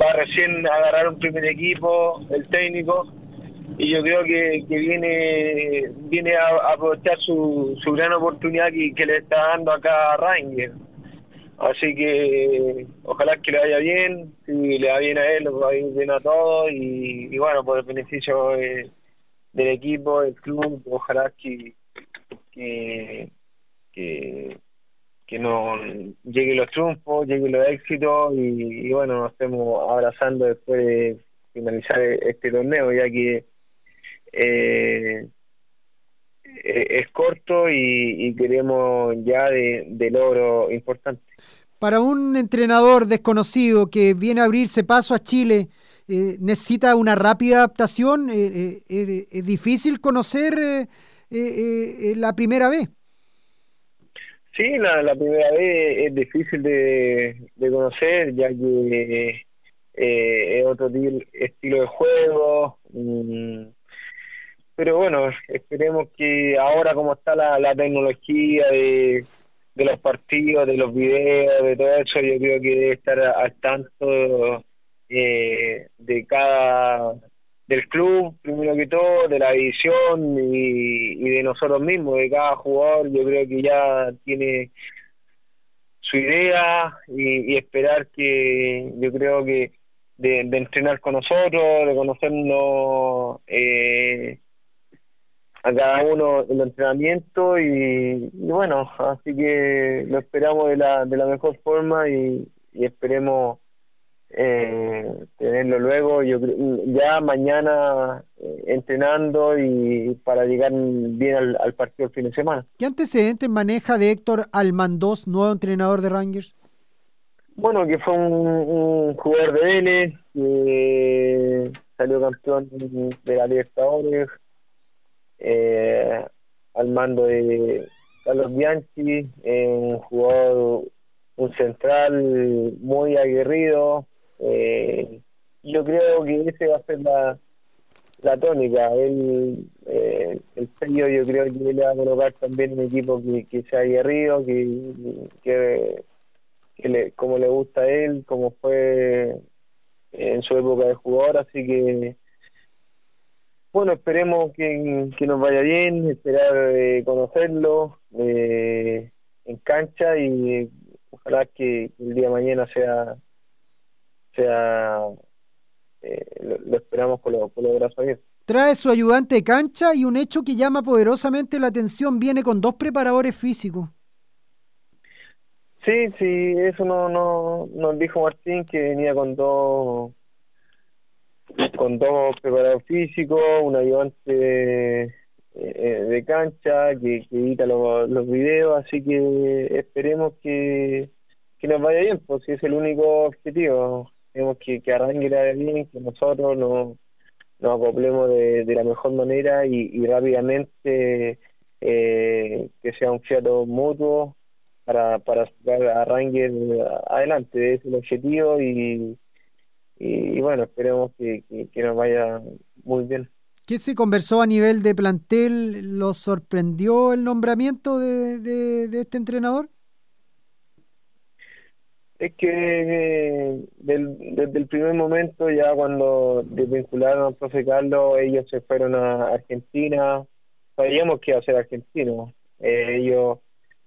va recién a agarrar un primer equipo, el técnico, y yo creo que, que viene viene a, a aprovechar su, su gran oportunidad que, que le está dando acá a Ranger. Así que ojalá que le vaya bien, si le va bien a él, va bien a todos, y, bueno, por el beneficio eh, del equipo, del club, ojalá que, que, que, que no lleguen los triunfos, lleguen los éxitos y, bueno, nos estemos abrazando después de finalizar este torneo, ya que eh, eh, es corto y, y queremos ya de, de logro importante. Para un entrenador desconocido que viene a abrirse paso a Chile, eh, necesita una rápida adaptación. eh, eh, es difícil conocer la primera vez. Sí, la, primera vez es difícil de, conocer, ya que es otro til- estilo de juego. mm, pero bueno, esperemos que ahora como está la tecnología de, de los partidos, de los videos, de todo eso, yo creo que debe estar al tanto eh, de cada del club, primero que todo, de la división y, de nosotros mismos, de cada jugador, yo creo que ya tiene su idea y, y esperar que yo creo que de, de entrenar con nosotros, de conocernos eh, a cada uno el entrenamiento y, y bueno, así que lo esperamos de la, de la mejor forma y, y esperemos eh, tenerlo luego. Yo ya mañana eh, entrenando y para llegar bien al, al partido el fin de semana. ¿Qué antecedentes maneja de Héctor Almandós, nuevo entrenador de Rangers? Bueno, que fue un, un jugador de Vélez, que salió campeón de la Libertadores, eh, al mando de Carlos Bianchi, un jugador, un central muy aguerrido. eh, yo creo que ese va a ser la, la tónica. Él, eh, el sello yo creo que le va a colocar también un equipo que, que sea aguerrido, que, que que le, como le gusta a él, como fue en su época de jugador, así que bueno, esperemos que, que nos vaya bien, esperar eh, conocerlo eh, en cancha y ojalá que el día de mañana sea sea eh, lo, lo esperamos con, los- con los brazos abiertos. Trae su ayudante de cancha y un hecho que llama poderosamente la atención, viene con dos preparadores físicos. Sí, sí, eso no, no nos dijo Martín que venía con dos con dos preparadores físicos, un ayudante eh, de cancha que, que edita los, los videos, así que esperemos que, que nos vaya bien, pues si es el único objetivo. Tenemos que, que arranque vaya bien, que nosotros nos, nos acoplemos de, de la mejor manera y, y rápidamente eh, que sea un fiato mutuo para, para sacar a Ranger adelante, es el objetivo y, y, y bueno, esperemos que, que, que nos vaya muy bien. ¿Qué se conversó a nivel de plantel? ¿Lo sorprendió el nombramiento de, de- de este entrenador? Es que eh, del- desde el primer momento, ya cuando desvincularon al profe Carlos, ellos se fueron a Argentina. Sabíamos que iba a ser argentino. Eh, ellos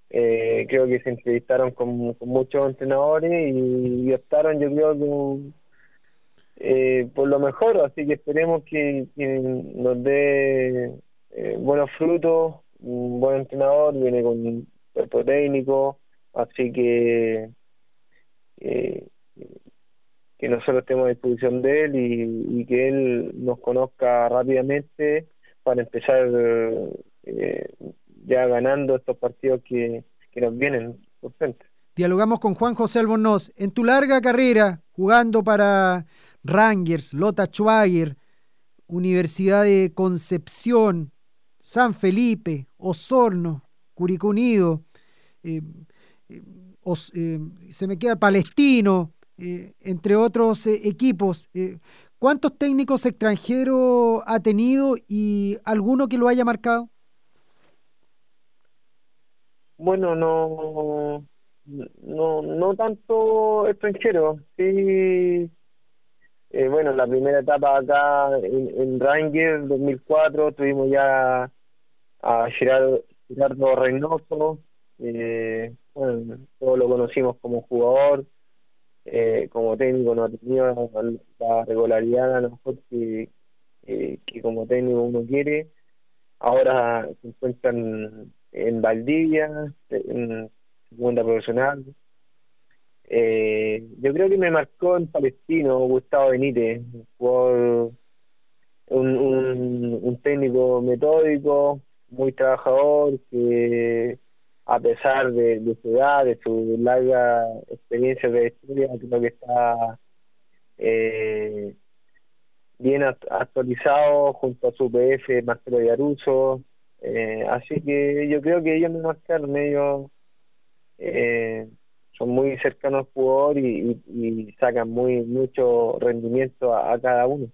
eh, creo que se entrevistaron con, con muchos entrenadores y, y optaron, yo creo que eh, por lo mejor. Así que esperemos que, nos dé eh, buenos frutos. Un buen entrenador, viene con un cuerpo técnico. Así que eh, que nosotros estemos a disposición de él y, y que él nos conozca rápidamente para empezar eh, ya ganando estos partidos que, que nos vienen por frente. Dialogamos con Juan José Albornoz. En tu larga carrera, jugando para Rangers, Lota Schwager, Universidad de Concepción, San Felipe, Osorno, Curicó Unido, eh, eh, Os- eh, se me queda Palestino, entre otros equipos. ¿Cuántos técnicos extranjeros ha tenido y alguno que lo haya marcado? Bueno, no, no, no tanto extranjero, sí. Eh, bueno, la primera etapa acá en, en Rangers 2004 tuvimos ya a Gerardo, Gerardo Reynoso, eh, bueno, todos lo conocimos como jugador, eh, como técnico no ha tenido la regularidad a lo mejor que, que como técnico uno quiere. Ahora se encuentran en Valdivia, en segunda profesional. Eh, yo creo que me marcó en Palestino Gustavo Benítez, un un, un, técnico metódico, muy trabajador, que a pesar de, su edad, de su larga experiencia de historia, creo que está eh, bien act- actualizado junto a su PF Marcelo Yaruso. Eh, así que yo creo que ellos me marcaron, ellos eh, son muy cercanos al jugador y, y- sacan muy mucho rendimiento a, cada uno.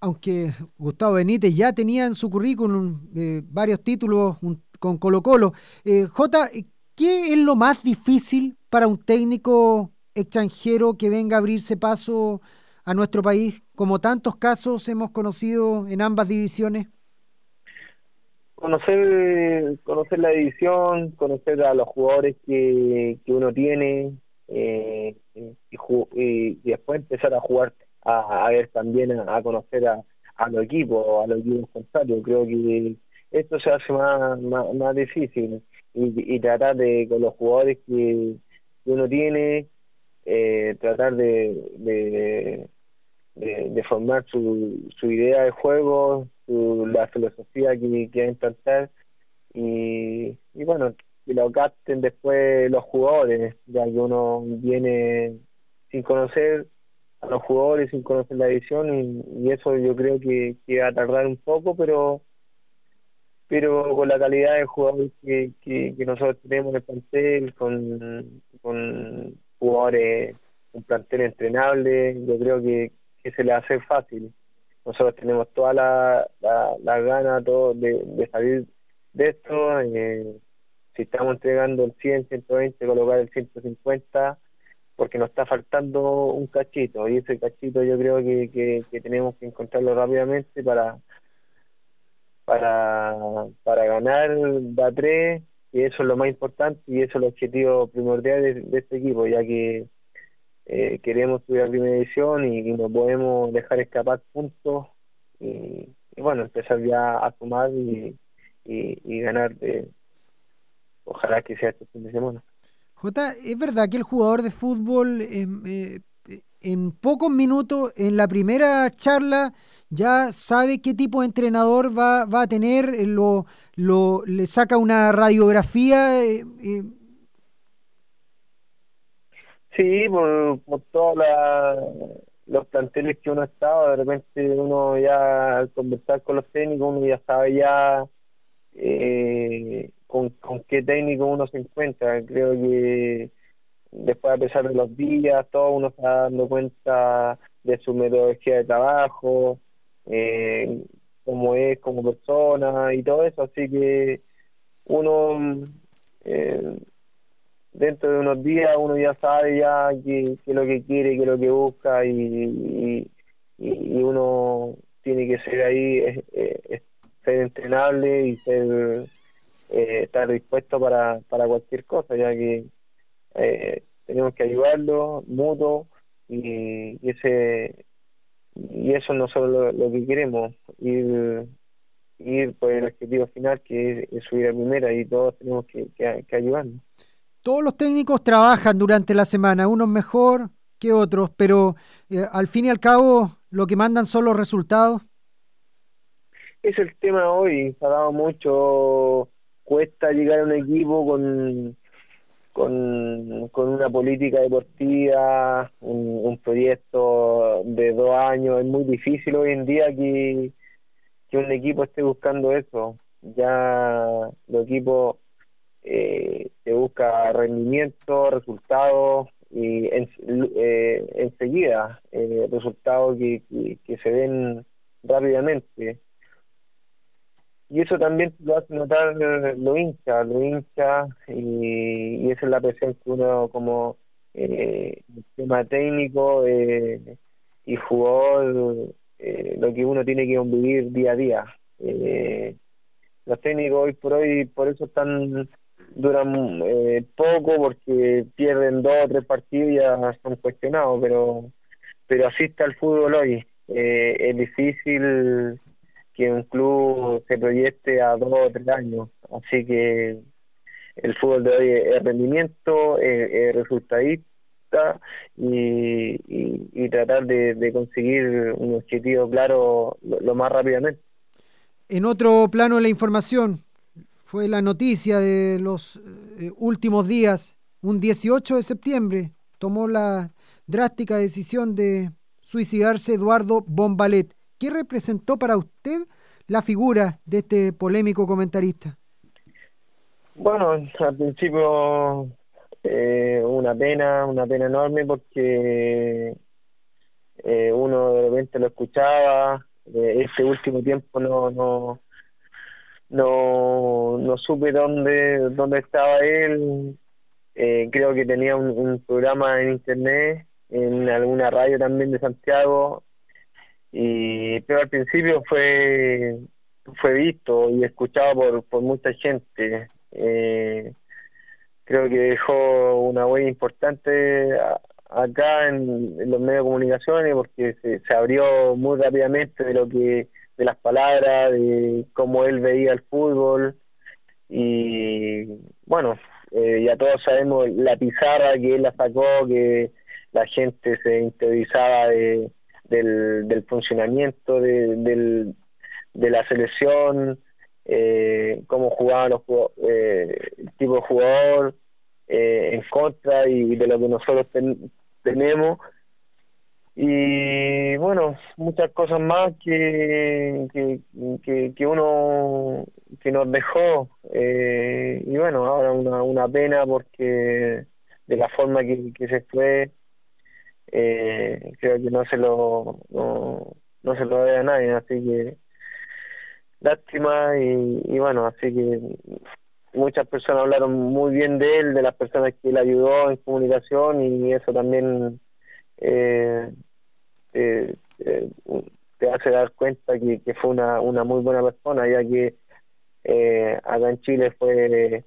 aunque Gustavo Benítez ya tenía en su currículum eh, varios títulos con Colo Colo. Eh, J, ¿qué es lo más difícil para un técnico extranjero que venga a abrirse paso a nuestro país, como tantos casos hemos conocido en ambas divisiones? Conocer conocer la división, conocer a los jugadores que, que uno tiene eh, y, después empezar a jugar, a, ver también, a, conocer a, a los equipos, a los equipos contrarios. Creo que esto se hace más, más, más difícil y, y tratar de con los jugadores que, que uno tiene eh, tratar de, de, de- de formar su, su idea de juego, su, la filosofía que quiere implantar y, bueno, que lo capten después los jugadores, ya que uno viene sin conocer a los jugadores, sin conocer la edición y, eso yo creo que, que va a tardar un poco, pero pero con la calidad de jugadores que, que, que nosotros tenemos en el plantel, con, con jugadores, un plantel entrenable, yo creo que, que se le hace fácil. Nosotros tenemos toda la, la, la gana todo de, de salir de esto. eh, si estamos entregando el 100, 120, colocar el 150, porque nos está faltando un cachito. Y ese cachito yo creo que, que, tenemos que encontrarlo rápidamente para para, para ganar da 3 y eso es lo más importante y eso es el objetivo primordial de este equipo ya que eh, queremos subir a primera división y, y no podemos dejar escapar puntos y, y bueno empezar ya a sumar y, y, ganar de, ojalá que sea este fin de semana Jota, ¿es verdad que el jugador de fútbol eh, en pocos minutos, en la primera charla, ya sabe qué tipo de entrenador va, va a tener? eh, Lo, lo, le saca una radiografía. Sí, por, por todos los planteles que uno ha estado, de repente uno ya al conversar con los técnicos, uno ya sabe ya eh, con, con qué técnico uno se encuentra. Creo que después, a pesar de los días, todo uno está dando cuenta de su metodología de trabajo, eh, cómo es como persona y todo eso, así que uno... eh, dentro de unos días uno ya sabe ya qué es lo que quiere, qué es lo que busca y, y, uno tiene que ser ahí, eh, eh, ser entrenable y ser eh, estar dispuesto para, para cualquier cosa, ya que eh, tenemos que ayudarlo mutuo y, y ese y eso no solo lo, lo que queremos, ir ir por el objetivo final que es, es subir a primera y todos tenemos que, que, que ayudarnos. Todos los técnicos trabajan durante la semana, unos mejor que otros, pero eh, al fin y al cabo lo que mandan son los resultados. es el tema hoy, ha dado mucho, cuesta llegar a un equipo con, con, una política deportiva, un, un proyecto de dos años, es muy difícil hoy en día que, que un equipo esté buscando eso, ya los equipos eh, se busca rendimiento, resultados y en, eh, enseguida eh, resultados que, se ven rápidamente y eso también lo hace notar lo hincha, lo hincha y, y esa es la presión que uno como eh, tema técnico eh, y jugador, eh, lo que uno tiene que vivir día a día. Los técnicos hoy por hoy por eso están duran eh, poco porque pierden dos o tres partidos y ya son cuestionados, pero pero así está el fútbol hoy. Eh, es difícil que un club se proyecte a dos o tres años. Así que el fútbol de hoy es rendimiento, es, es resultadista y, y, y tratar de, conseguir un objetivo claro lo, lo, más rápidamente. En otro plano de la información, fue la noticia de los eh, últimos días, un 18 de septiembre, tomó la drástica decisión de suicidarse Eduardo Bombalet. ¿Qué representó para usted la figura de este polémico comentarista? Bueno, al principio eh, una pena, una pena enorme porque eh, uno de repente lo escuchaba, eh, este último tiempo no no no, no supe dónde dónde estaba él, eh, creo que tenía un, un programa en internet, en alguna radio también de Santiago, y pero al principio fue fue visto y escuchado por, por mucha gente. Eh, creo que dejó una huella importante acá en, los medios de comunicaciones porque se, se, abrió muy rápidamente de lo que de las palabras de cómo él veía el fútbol. Y bueno eh, ya todos sabemos la pizarra que él la sacó que la gente se interiorizaba de, del, del funcionamiento de, del, de la selección, eh, cómo jugaban los eh, el tipo de jugador eh, en contra y de lo que nosotros ten- tenemos y bueno muchas cosas más que que, que, que uno que nos dejó eh, y bueno ahora una, una pena porque de la forma que, que se fue eh, creo que no se lo no, no se lo debe a nadie así que lástima y, y bueno así que muchas personas hablaron muy bien de él de las personas que él ayudó en comunicación y eso también eh, eh, eh, te hace dar cuenta que, que fue una, una muy buena persona ya que eh, acá en Chile fue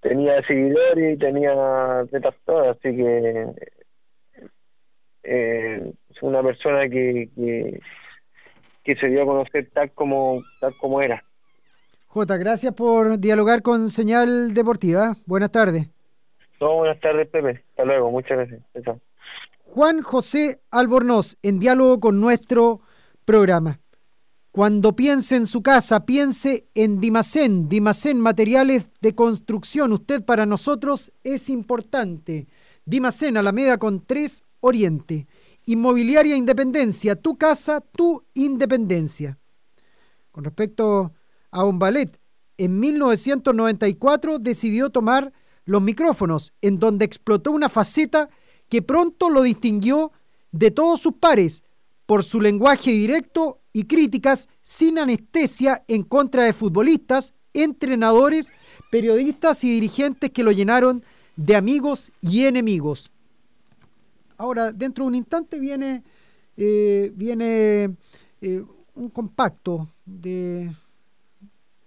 tenía seguidores y tenía detractores así que eh, es una persona que, que que se dio a conocer tal como tal como era Jota, gracias por dialogar con Señal Deportiva. Buenas tardes. no, buenas tardes Pepe hasta luego muchas gracias Chao. Juan José Albornoz, en diálogo con nuestro programa. Cuando piense en su casa, piense en Dimacén, Dimacén Materiales de Construcción. Usted para nosotros es importante. Dimacén, Alameda con 3 Oriente. Inmobiliaria Independencia, tu casa, tu independencia. Con respecto a Bombalet, en 1994 decidió tomar los micrófonos, en donde explotó una faceta que pronto lo distinguió de todos sus pares por su lenguaje directo y críticas sin anestesia en contra de futbolistas, entrenadores, periodistas y dirigentes que lo llenaron de amigos y enemigos. Ahora, dentro de un instante viene, eh, viene eh, un compacto de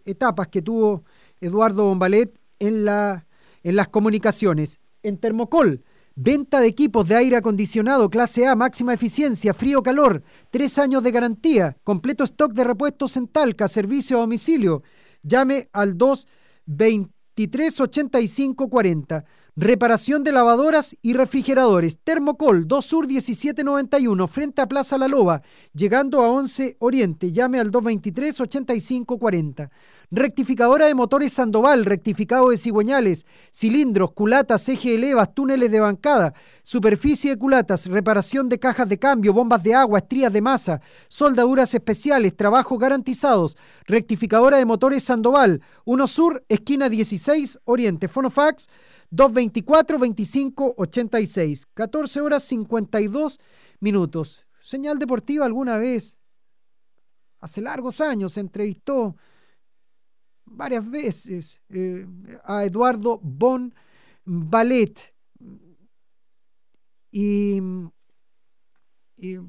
etapas que tuvo Eduardo Bombalet en, la, en las comunicaciones. En Termocol, venta de equipos de aire acondicionado clase A, máxima eficiencia, frío-calor, tres años de garantía, completo stock de repuestos en Talca, servicio a domicilio. Llame al 223 85 40. Reparación de lavadoras y refrigeradores. Termocol, 2 Sur 1791, frente a Plaza La Loba, llegando a 11 Oriente. Llame al 223 85 40. Rectificadora de motores Sandoval, rectificado de cigüeñales, cilindros, culatas, eje de levas, túneles de bancada, superficie de culatas, reparación de cajas de cambio, bombas de agua, estrías de masa, soldaduras especiales, trabajos garantizados. Rectificadora de motores Sandoval, 1 Sur, esquina 16 Oriente. Fonofax 224 25 86. 14 horas 52 minutos. Señal Deportiva alguna vez, hace largos años, entrevistó varias veces eh, a Eduardo Bon Ballet. Y,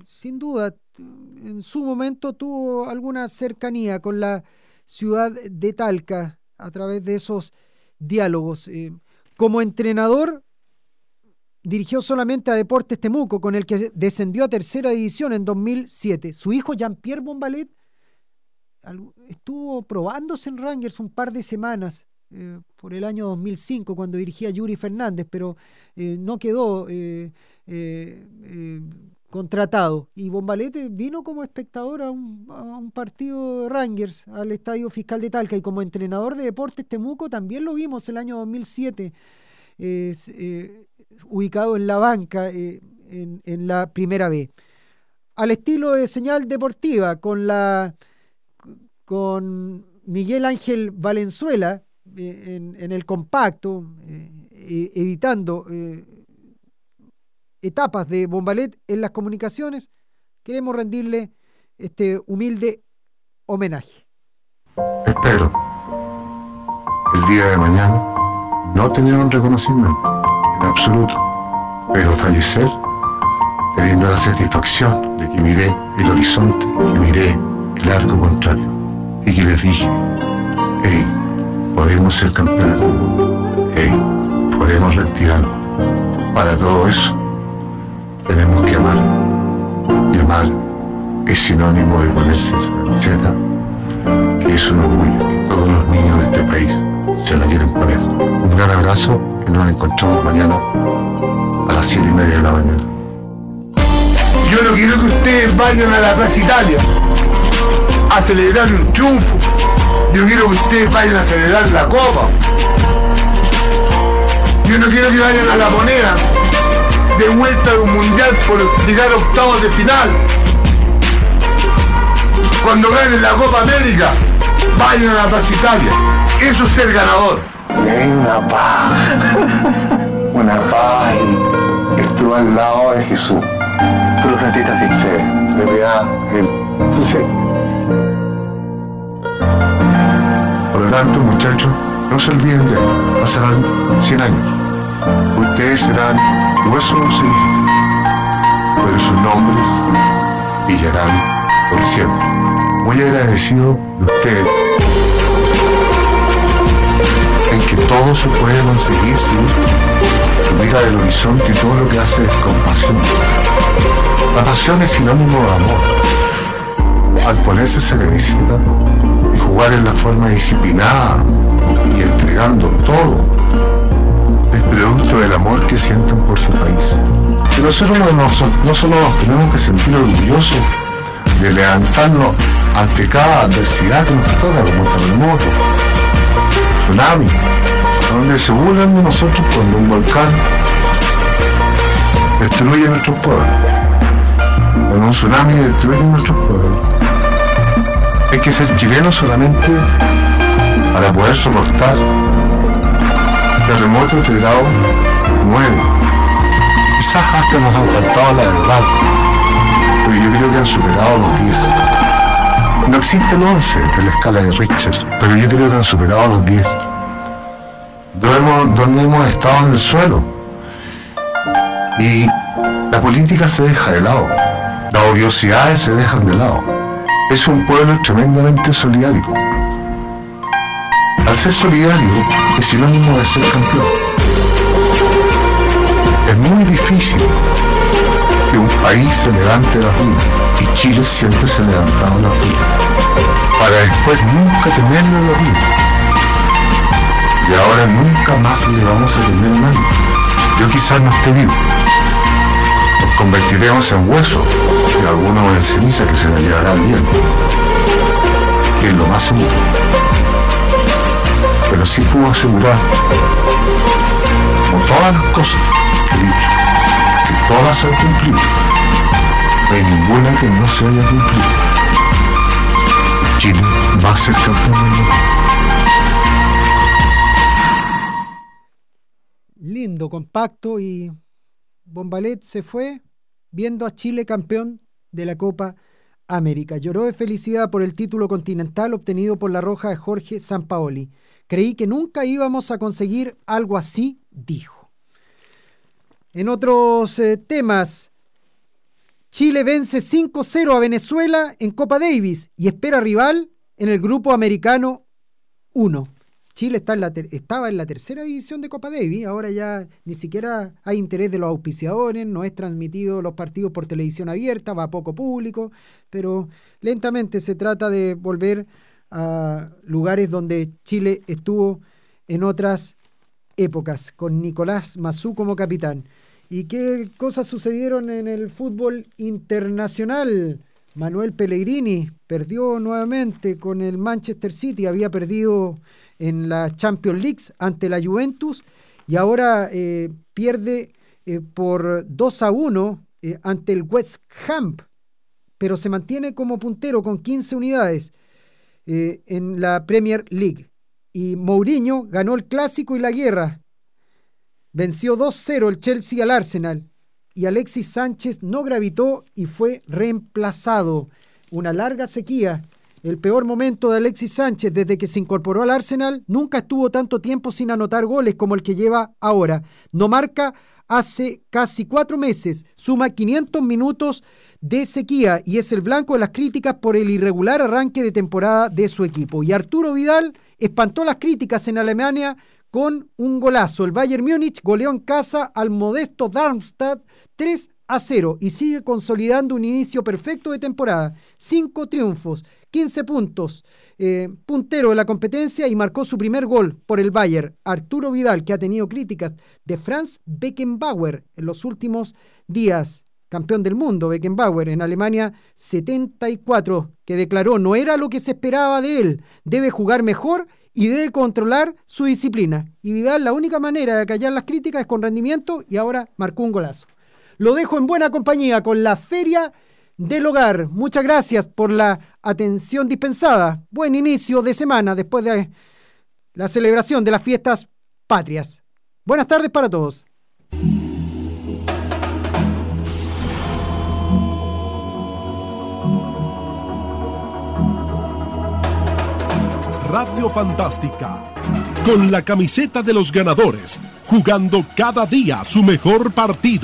sin duda, en su momento tuvo alguna cercanía con la ciudad de Talca a través de esos diálogos. Eh, como entrenador, dirigió solamente a Deportes Temuco, con el que descendió a tercera división en 2007. Su hijo Jean-Pierre Bombalet estuvo probándose en Rangers un par de semanas eh, por el año 2005 cuando dirigía Yuri Fernández, pero eh, no quedó eh, contratado. Y Bombalete vino como espectador a un, partido de Rangers al Estadio Fiscal de Talca y como entrenador de Deportes Temuco también lo vimos el año 2007, ubicado en la banca en la primera B. Al estilo de señal deportiva, con la con Miguel Ángel Valenzuela eh, en, el compacto, eh, editando eh, etapas de Bombalet en las comunicaciones, queremos rendirle este humilde homenaje. Espero el día de mañana no tener un reconocimiento en absoluto, pero fallecer teniendo la satisfacción de que miré el horizonte, que miré el arco contrario y que les dije, hey, podemos ser campeones del mundo, hey, podemos retirarnos. Para todo eso, tenemos que amar. Y amar es sinónimo de ponerse esa camiseta, que es un orgullo que todos los niños de este país se la quieren poner. Un gran abrazo y nos encontramos mañana a las 7 y media de la mañana. Yo no quiero que ustedes vayan a la Plaza Italia a celebrar un triunfo. Yo quiero que ustedes vayan a celebrar la copa. Yo no quiero que vayan a la moneda de vuelta de un mundial por llegar a octavos de final. Cuando ganen la Copa América, vayan a la Plaza Italia. Eso es ser ganador. Hay una paz, una paz y estuve al lado de Jesús. ¿Tú lo sentiste así? Sí, de verdad. él- sí. Por lo tanto, muchachos, no se olviden de. Pasarán 100 años. Ustedes serán huesos cenizas, pero sus nombres brillarán por siempre. Muy agradecido de ustedes en que todo se puede conseguir si mira del horizonte y todo lo que hace es con pasión. La pasión es sinónimo de amor. Al ponerse camiseta y jugar en la forma disciplinada y entregando todo, es producto del amor que sienten por su país. Y nosotros no, nos- no solo nos tenemos que sentir orgullosos de levantarnos ante cada adversidad que nos toca, como terremotos, tsunami, donde se burlan de nosotros cuando un volcán destruye nuestros pueblos, cuando un tsunami destruye nuestros pueblos. Hay que ser chileno solamente para poder soportar terremotos de grado 9. Quizás hasta nos han faltado la verdad, pero yo creo que han superado los 10. No existe el 11 en la escala de Richter, pero yo creo que han superado los 10. Donde hemos, donde hemos estado en el suelo. Y la política se deja de lado. Las odiosidades se dejan de lado. Es un pueblo tremendamente solidario. Al ser solidario es sinónimo de ser campeón. Es muy difícil que un país se levante la ruina y Chile siempre se de la ruina para después nunca tenerlo en la ruina y ahora nunca más le vamos a tener mal. Yo quizás no esté vivo. Nos convertiremos en hueso y algunos en ceniza que se la llevarán bien. Que es lo más seguro. Pero sí puedo asegurar, como todas las cosas que he dicho, que todas se han cumplido. No hay ninguna que no se haya cumplido. Chile va a ser campeón del mundo. Lindo, compacto y Bombalet se fue viendo a Chile campeón de la Copa América. Lloró de felicidad por el título continental obtenido por la Roja de Jorge Sampaoli. Creí que nunca íbamos a conseguir algo así, dijo. En otros eh, temas, Chile vence 5-0 a Venezuela en Copa Davis y espera rival en el grupo americano 1. Chile está en la estaba en la tercera división de Copa Davis, ahora ya ni siquiera hay interés de los auspiciadores, no es transmitido los partidos por televisión abierta, va poco público, pero lentamente se trata de volver a lugares donde Chile estuvo en otras épocas, con Nicolás Mazú como capitán. ¿Y qué cosas sucedieron en el fútbol internacional? Manuel Pellegrini perdió nuevamente con el Manchester City, había perdido en la Champions League ante la Juventus y ahora eh, pierde eh, por 2 a 1 eh, ante el West Ham, pero se mantiene como puntero con 15 unidades en la Premier League. Y Mourinho ganó el clásico y la guerra. Venció 2-0 el Chelsea al Arsenal y Alexis Sánchez no gravitó y fue reemplazado. Una larga sequía. El peor momento de Alexis Sánchez desde que se incorporó al Arsenal nunca estuvo tanto tiempo sin anotar goles como el que lleva ahora. No marca hace casi cuatro meses, suma 500 minutos de sequía y es el blanco de las críticas por el irregular arranque de temporada de su equipo. Y Arturo Vidal espantó las críticas en Alemania con un golazo. El Bayern Múnich goleó en casa al modesto Darmstadt 3 a 0 y sigue consolidando un inicio perfecto de temporada. Cinco triunfos, 15 puntos, eh, puntero de la competencia y marcó su primer gol por el Bayern. Arturo Vidal, que ha tenido críticas de Franz Beckenbauer en los últimos días. Campeón del mundo, Beckenbauer, en Alemania 74, que declaró no era lo que se esperaba de él, debe jugar mejor y debe controlar su disciplina. Y Vidal, la única manera de callar las críticas es con rendimiento y ahora marcó un golazo. Lo dejo en buena compañía con la Feria del Hogar. Muchas gracias por la atención dispensada. Buen inicio de semana después de la celebración de las fiestas patrias. Buenas tardes para todos. Radio Fantástica. Con la camiseta de los ganadores, jugando cada día su mejor partido.